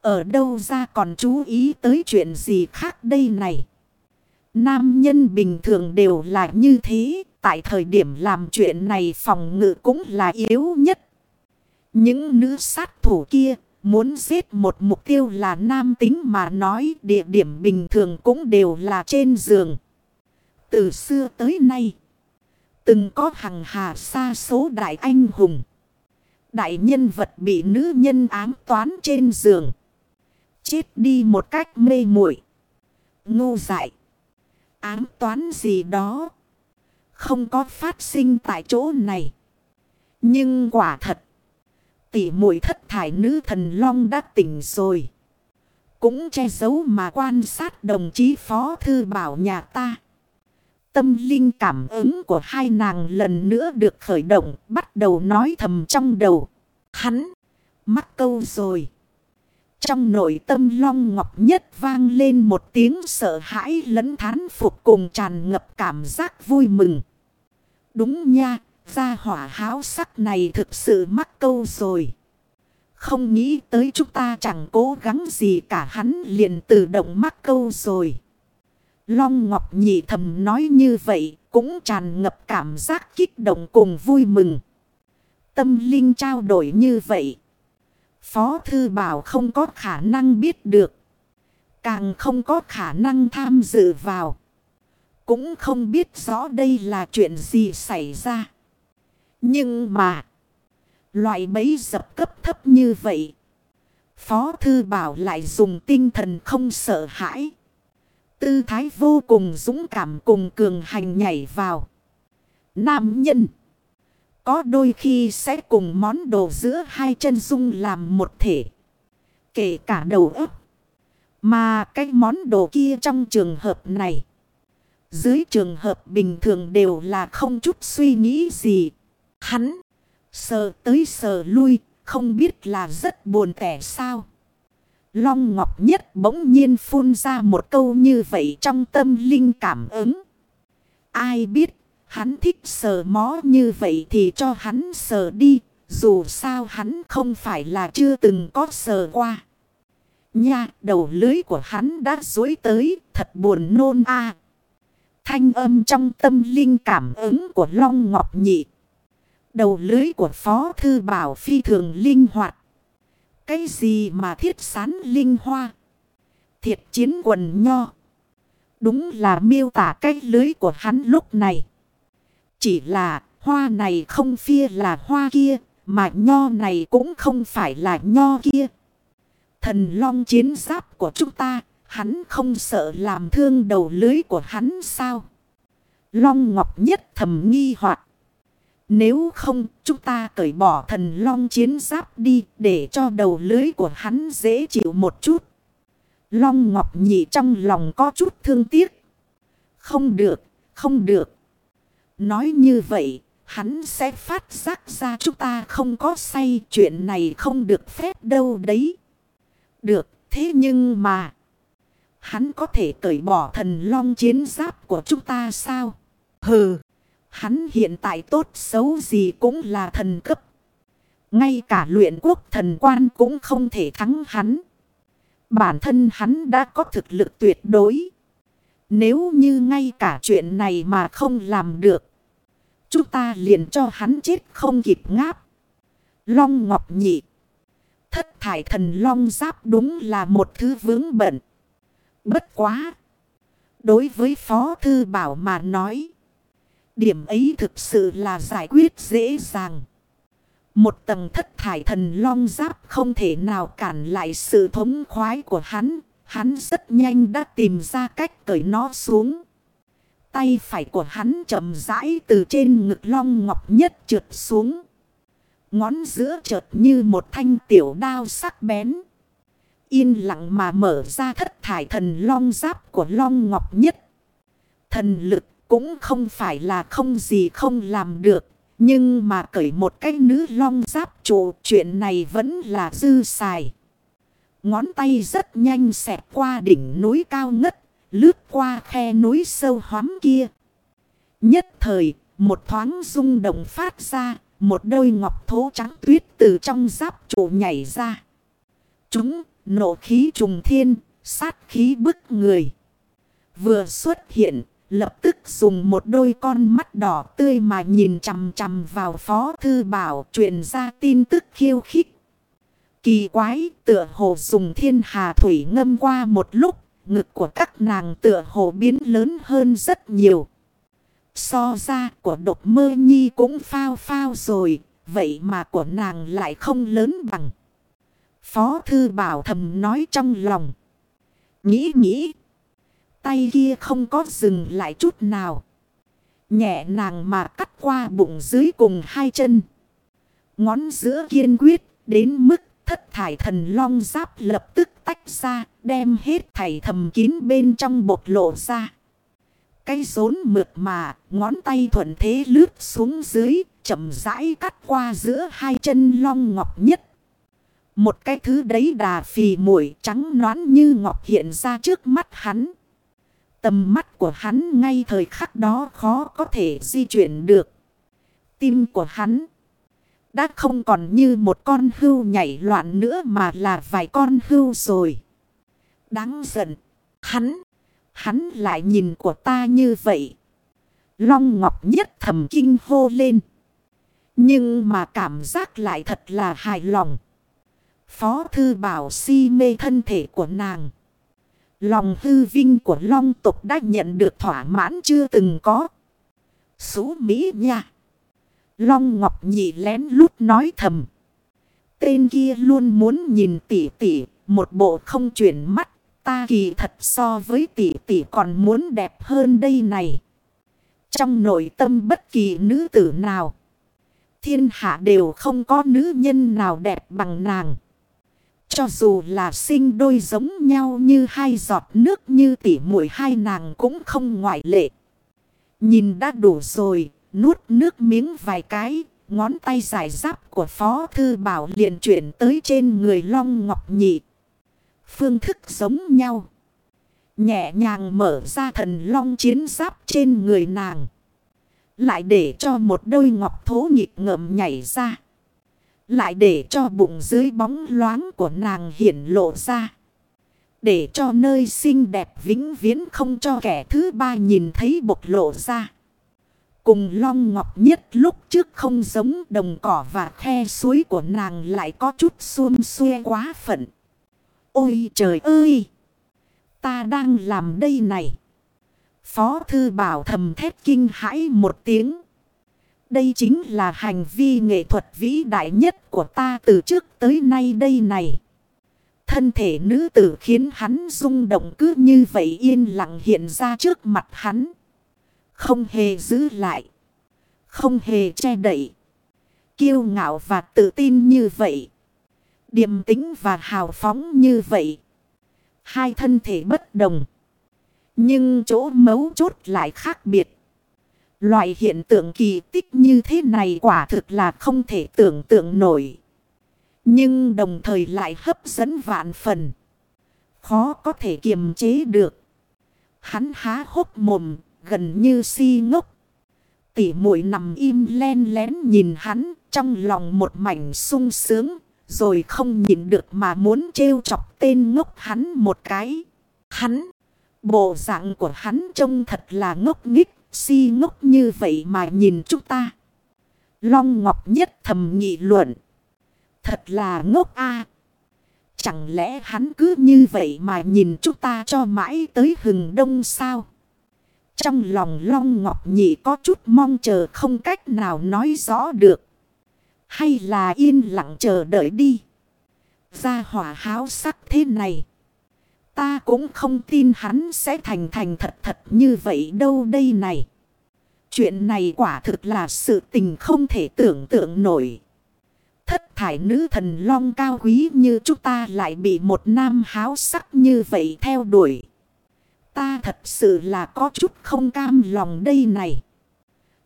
[SPEAKER 1] Ở đâu ra còn chú ý tới chuyện gì khác đây này. Nam nhân bình thường đều là như thế. Tại thời điểm làm chuyện này phòng ngự cũng là yếu nhất. Những nữ sát thủ kia muốn giết một mục tiêu là nam tính mà nói địa điểm bình thường cũng đều là trên giường. Từ xưa tới nay, từng có hằng hà xa số đại anh hùng. Đại nhân vật bị nữ nhân ám toán trên giường. Chết đi một cách mê muội Ngu dại. Ám toán gì đó. Không có phát sinh tại chỗ này. Nhưng quả thật. Tỷ muội thất thải nữ thần long đã tỉnh rồi. Cũng che giấu mà quan sát đồng chí phó thư bảo nhà ta. Tâm linh cảm ứng của hai nàng lần nữa được khởi động, bắt đầu nói thầm trong đầu. Hắn, mắc câu rồi. Trong nội tâm long ngọc nhất vang lên một tiếng sợ hãi lẫn thán phục cùng tràn ngập cảm giác vui mừng. Đúng nha, gia hỏa háo sắc này thực sự mắc câu rồi. Không nghĩ tới chúng ta chẳng cố gắng gì cả hắn liền tự động mắc câu rồi. Long Ngọc nhị thầm nói như vậy cũng tràn ngập cảm giác kích động cùng vui mừng. Tâm linh trao đổi như vậy. Phó Thư Bảo không có khả năng biết được. Càng không có khả năng tham dự vào. Cũng không biết rõ đây là chuyện gì xảy ra. Nhưng mà. Loại bấy dập cấp thấp như vậy. Phó Thư Bảo lại dùng tinh thần không sợ hãi. Tư thái vô cùng dũng cảm cùng cường hành nhảy vào. Nam nhân. Có đôi khi sẽ cùng món đồ giữa hai chân dung làm một thể. Kể cả đầu ấp. Mà cái món đồ kia trong trường hợp này. Dưới trường hợp bình thường đều là không chút suy nghĩ gì. Hắn. Sờ tới sờ lui. Không biết là rất buồn tẻ sao. Long Ngọc Nhất bỗng nhiên phun ra một câu như vậy trong tâm linh cảm ứng. Ai biết, hắn thích sờ mó như vậy thì cho hắn sờ đi, dù sao hắn không phải là chưa từng có sờ qua. Nha, đầu lưới của hắn đã dối tới, thật buồn nôn a. Thanh âm trong tâm linh cảm ứng của Long Ngọc Nhị. Đầu lưới của Phó Thư Bảo phi thường linh hoạt. Cái gì mà thiết sán linh hoa? Thiệt chiến quần nho. Đúng là miêu tả cái lưới của hắn lúc này. Chỉ là hoa này không phia là hoa kia. Mà nho này cũng không phải là nho kia. Thần long chiến giáp của chúng ta. Hắn không sợ làm thương đầu lưới của hắn sao? Long Ngọc Nhất thầm nghi hoặc nếu không, chúng ta cởi bỏ thần long chiến giáp đi để cho đầu lưới của hắn dễ chịu một chút. Long Ngọc Nhị trong lòng có chút thương tiếc. Không được, không được. Nói như vậy, hắn sẽ phát giác ra chúng ta không có say chuyện này không được phép đâu đấy. Được, thế nhưng mà... Hắn có thể cởi bỏ thần long chiến giáp của chúng ta sao? Hừ! Hắn hiện tại tốt xấu gì cũng là thần cấp. Ngay cả luyện quốc thần quan cũng không thể thắng hắn. Bản thân hắn đã có thực lực tuyệt đối. Nếu như ngay cả chuyện này mà không làm được. Chúng ta liền cho hắn chết không kịp ngáp. Long Ngọc Nhị. Thất thải thần long giáp đúng là một thứ vướng bận. Bất quá. Đối với Phó Thư Bảo mà nói. Điểm ấy thực sự là giải quyết dễ dàng. Một tầng thất thải thần long giáp không thể nào cản lại sự thống khoái của hắn. Hắn rất nhanh đã tìm ra cách cởi nó xuống. Tay phải của hắn chậm rãi từ trên ngực long ngọc nhất trượt xuống. Ngón giữa chợt như một thanh tiểu đao sắc bén. Yên lặng mà mở ra thất thải thần long giáp của long ngọc nhất. Thần lực cũng không phải là không gì không làm được. Nhưng mà cởi một cái nữ long giáp trụ, chuyện này vẫn là dư xài. Ngón tay rất nhanh xẹt qua đỉnh núi cao ngất, lướt qua khe núi sâu hóm kia. Nhất thời, một thoáng rung động phát ra, một đôi ngọc thố trắng tuyết từ trong giáp trụ nhảy ra. Chúng, nộ khí trùng thiên, sát khí bức người. Vừa xuất hiện, Lập tức dùng một đôi con mắt đỏ tươi mà nhìn chằm chằm vào phó thư bảo truyền ra tin tức khiêu khích. Kỳ quái tựa hồ dùng thiên hà thủy ngâm qua một lúc, ngực của các nàng tựa hồ biến lớn hơn rất nhiều. So ra của độc mơ nhi cũng phao phao rồi, vậy mà của nàng lại không lớn bằng. Phó thư bảo thầm nói trong lòng. Nghĩ nghĩ tay kia không có dừng lại chút nào. Nhẹ nàng mà cắt qua bụng dưới cùng hai chân. Ngón giữa kiên quyết đến mức thất thải thần long giáp lập tức tách ra, đem hết thải thầm kín bên trong bột lộ ra. Cây rốn mượt mà, ngón tay thuận thế lướt xuống dưới, chậm rãi cắt qua giữa hai chân long ngọc nhất. Một cái thứ đấy đà phì mũi trắng noán như ngọc hiện ra trước mắt hắn. Tầm mắt của hắn ngay thời khắc đó khó có thể di chuyển được. Tim của hắn đã không còn như một con hưu nhảy loạn nữa mà là vài con hưu rồi. Đáng giận. Hắn. Hắn lại nhìn của ta như vậy. Long Ngọc nhất thầm kinh hô lên. Nhưng mà cảm giác lại thật là hài lòng. Phó thư bảo si mê thân thể của nàng. Lòng hư vinh của long tục đã nhận được thỏa mãn chưa từng có. Sú Mỹ nha. Long Ngọc Nhị lén lút nói thầm. Tên kia luôn muốn nhìn tỷ tỷ, một bộ không chuyển mắt. Ta kỳ thật so với tỷ tỷ còn muốn đẹp hơn đây này. Trong nội tâm bất kỳ nữ tử nào. Thiên hạ đều không có nữ nhân nào đẹp bằng nàng. Cho dù là sinh đôi giống nhau như hai giọt nước như tỉ muội hai nàng cũng không ngoại lệ. Nhìn đã đủ rồi, nuốt nước miếng vài cái, ngón tay giải giáp của Phó Thư Bảo liền chuyển tới trên người Long Ngọc Nhị. Phương thức giống nhau. Nhẹ nhàng mở ra thần long chiến giáp trên người nàng. Lại để cho một đôi ngọc thố nhịp ngợm nhảy ra. Lại để cho bụng dưới bóng loáng của nàng hiển lộ ra. Để cho nơi xinh đẹp vĩnh viễn không cho kẻ thứ ba nhìn thấy bộc lộ ra. Cùng long ngọc nhất lúc trước không giống đồng cỏ và khe suối của nàng lại có chút xuông xuê quá phận. Ôi trời ơi! Ta đang làm đây này. Phó thư bảo thầm thét kinh hãi một tiếng. Đây chính là hành vi nghệ thuật vĩ đại nhất của ta từ trước tới nay đây này. Thân thể nữ tử khiến hắn rung động cứ như vậy yên lặng hiện ra trước mặt hắn. Không hề giữ lại. Không hề che đậy. Kiêu ngạo và tự tin như vậy. Điềm tĩnh và hào phóng như vậy. Hai thân thể bất đồng. Nhưng chỗ mấu chốt lại khác biệt. Loại hiện tượng kỳ tích như thế này quả thực là không thể tưởng tượng nổi. Nhưng đồng thời lại hấp dẫn vạn phần. Khó có thể kiềm chế được. Hắn há hốc mồm, gần như si ngốc. tỷ muội nằm im len lén nhìn hắn, trong lòng một mảnh sung sướng, rồi không nhìn được mà muốn trêu chọc tên ngốc hắn một cái. Hắn, bộ dạng của hắn trông thật là ngốc nghích si ngốc như vậy mà nhìn chúng ta. Long Ngọc Nhất thầm nghị luận. Thật là ngốc a Chẳng lẽ hắn cứ như vậy mà nhìn chúng ta cho mãi tới hừng đông sao? Trong lòng Long Ngọc Nhị có chút mong chờ không cách nào nói rõ được. Hay là yên lặng chờ đợi đi. gia hỏa háo sắc thế này. Ta cũng không tin hắn sẽ thành thành thật thật như vậy đâu đây này. Chuyện này quả thực là sự tình không thể tưởng tượng nổi. Thất thải nữ thần long cao quý như chúng ta lại bị một nam háo sắc như vậy theo đuổi. Ta thật sự là có chút không cam lòng đây này.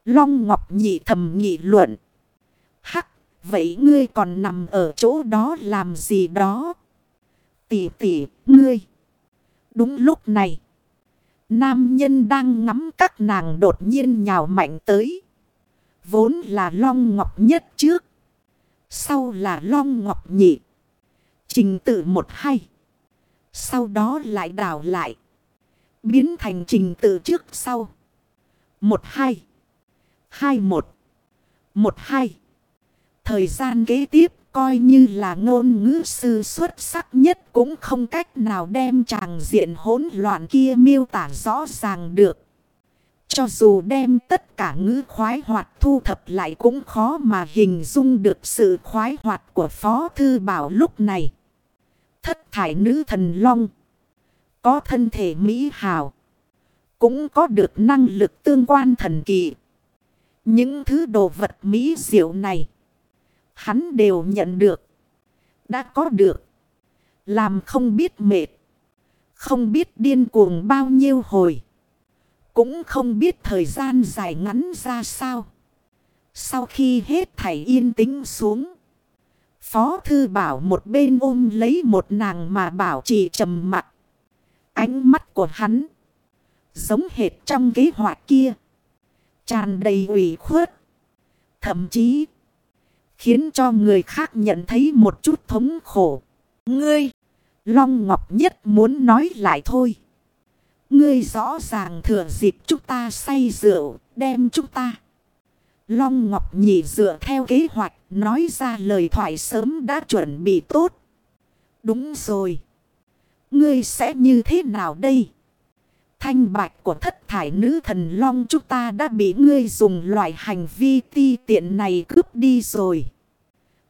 [SPEAKER 1] Long Ngọc nhị thầm nghị luận. Hắc, vậy ngươi còn nằm ở chỗ đó làm gì đó? Tỷ tỷ, ngươi. Đúng lúc này. Nam nhân đang ngắm các nàng đột nhiên nhào mạnh tới. Vốn là long ngọc nhất trước. Sau là long ngọc nhị. Trình tự một hay. Sau đó lại đảo lại. Biến thành trình tự trước sau. Một hai. Hai một. Một hai. Thời gian kế tiếp coi như là ngôn ngữ sư xuất sắc nhất cũng không cách nào đem tràng diện hỗn loạn kia miêu tả rõ ràng được. Cho dù đem tất cả ngữ khoái hoạt thu thập lại cũng khó mà hình dung được sự khoái hoạt của Phó Thư Bảo lúc này. Thất thải nữ thần long. Có thân thể mỹ hào. Cũng có được năng lực tương quan thần kỳ. Những thứ đồ vật mỹ diệu này. Hắn đều nhận được. Đã có được. Làm không biết mệt. Không biết điên cuồng bao nhiêu hồi. Cũng không biết thời gian dài ngắn ra sao. Sau khi hết thảy yên tĩnh xuống. Phó thư bảo một bên ôm lấy một nàng mà bảo chỉ trầm mặt. Ánh mắt của hắn. Giống hệt trong kế hoạch kia. Tràn đầy ủy khuất. Thậm chí. Khiến cho người khác nhận thấy một chút thống khổ. Ngươi, Long Ngọc Nhất muốn nói lại thôi. Ngươi rõ ràng thừa dịp chúng ta say rượu, đem chúng ta. Long Ngọc Nhị dựa theo kế hoạch, nói ra lời thoại sớm đã chuẩn bị tốt. Đúng rồi. Ngươi sẽ như thế nào đây? Thanh bạch của thất thải nữ thần long chúng ta đã bị ngươi dùng loại hành vi ti tiện này cướp đi rồi.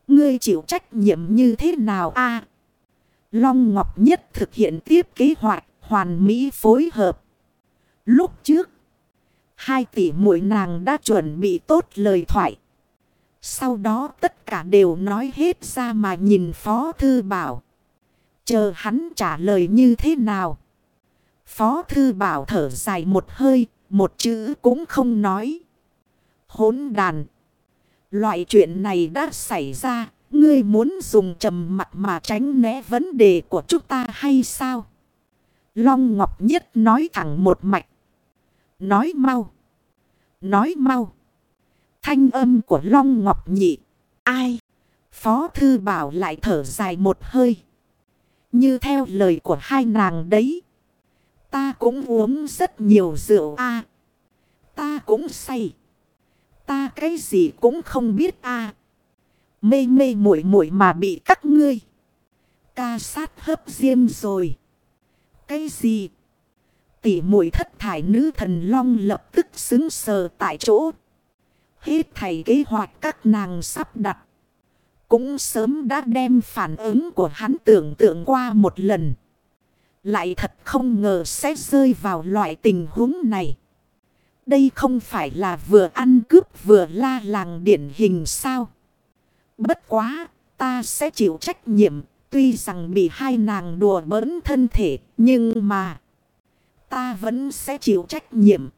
[SPEAKER 1] Ngươi chịu trách nhiệm như thế nào a? long Ngọc Nhất thực hiện tiếp kế hoạch hoàn mỹ phối hợp. Lúc trước, hai tỷ muội nàng đã chuẩn bị tốt lời thoại. Sau đó tất cả đều nói hết ra mà nhìn Phó Thư Bảo. Chờ hắn trả lời như thế nào. Phó Thư Bảo thở dài một hơi, một chữ cũng không nói. Hốn đàn. Loại chuyện này đã xảy ra, ngươi muốn dùng trầm mặt mà tránh né vấn đề của chúng ta hay sao? Long Ngọc Nhất nói thẳng một mạch. Nói mau. Nói mau. Thanh âm của Long Ngọc Nhị. Ai? Phó Thư Bảo lại thở dài một hơi. Như theo lời của hai nàng đấy. Ta cũng uống rất nhiều rượu a Ta cũng say. Ta cái gì cũng không biết a Mê mê muội muội mà bị các ngươi. Ca sát hấp diêm rồi. Cái gì? Tỷ muội thất thải nữ thần long lập tức xứng sờ tại chỗ. Hết thầy kế hoạch các nàng sắp đặt. Cũng sớm đã đem phản ứng của hắn tưởng tượng qua một lần. Lại thật không ngờ sẽ rơi vào loại tình huống này. Đây không phải là vừa ăn cướp vừa la làng điển hình sao. Bất quá, ta sẽ chịu trách nhiệm. Tuy rằng bị hai nàng đùa bỡn thân thể, nhưng mà... Ta vẫn sẽ chịu trách nhiệm.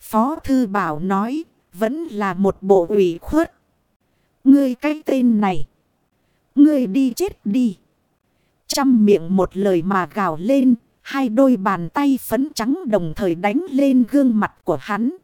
[SPEAKER 1] Phó Thư Bảo nói, vẫn là một bộ ủy khuất. Ngươi cái tên này. Ngươi đi chết đi. Trăm miệng một lời mà gào lên. Hai đôi bàn tay phấn trắng đồng thời đánh lên gương mặt của hắn.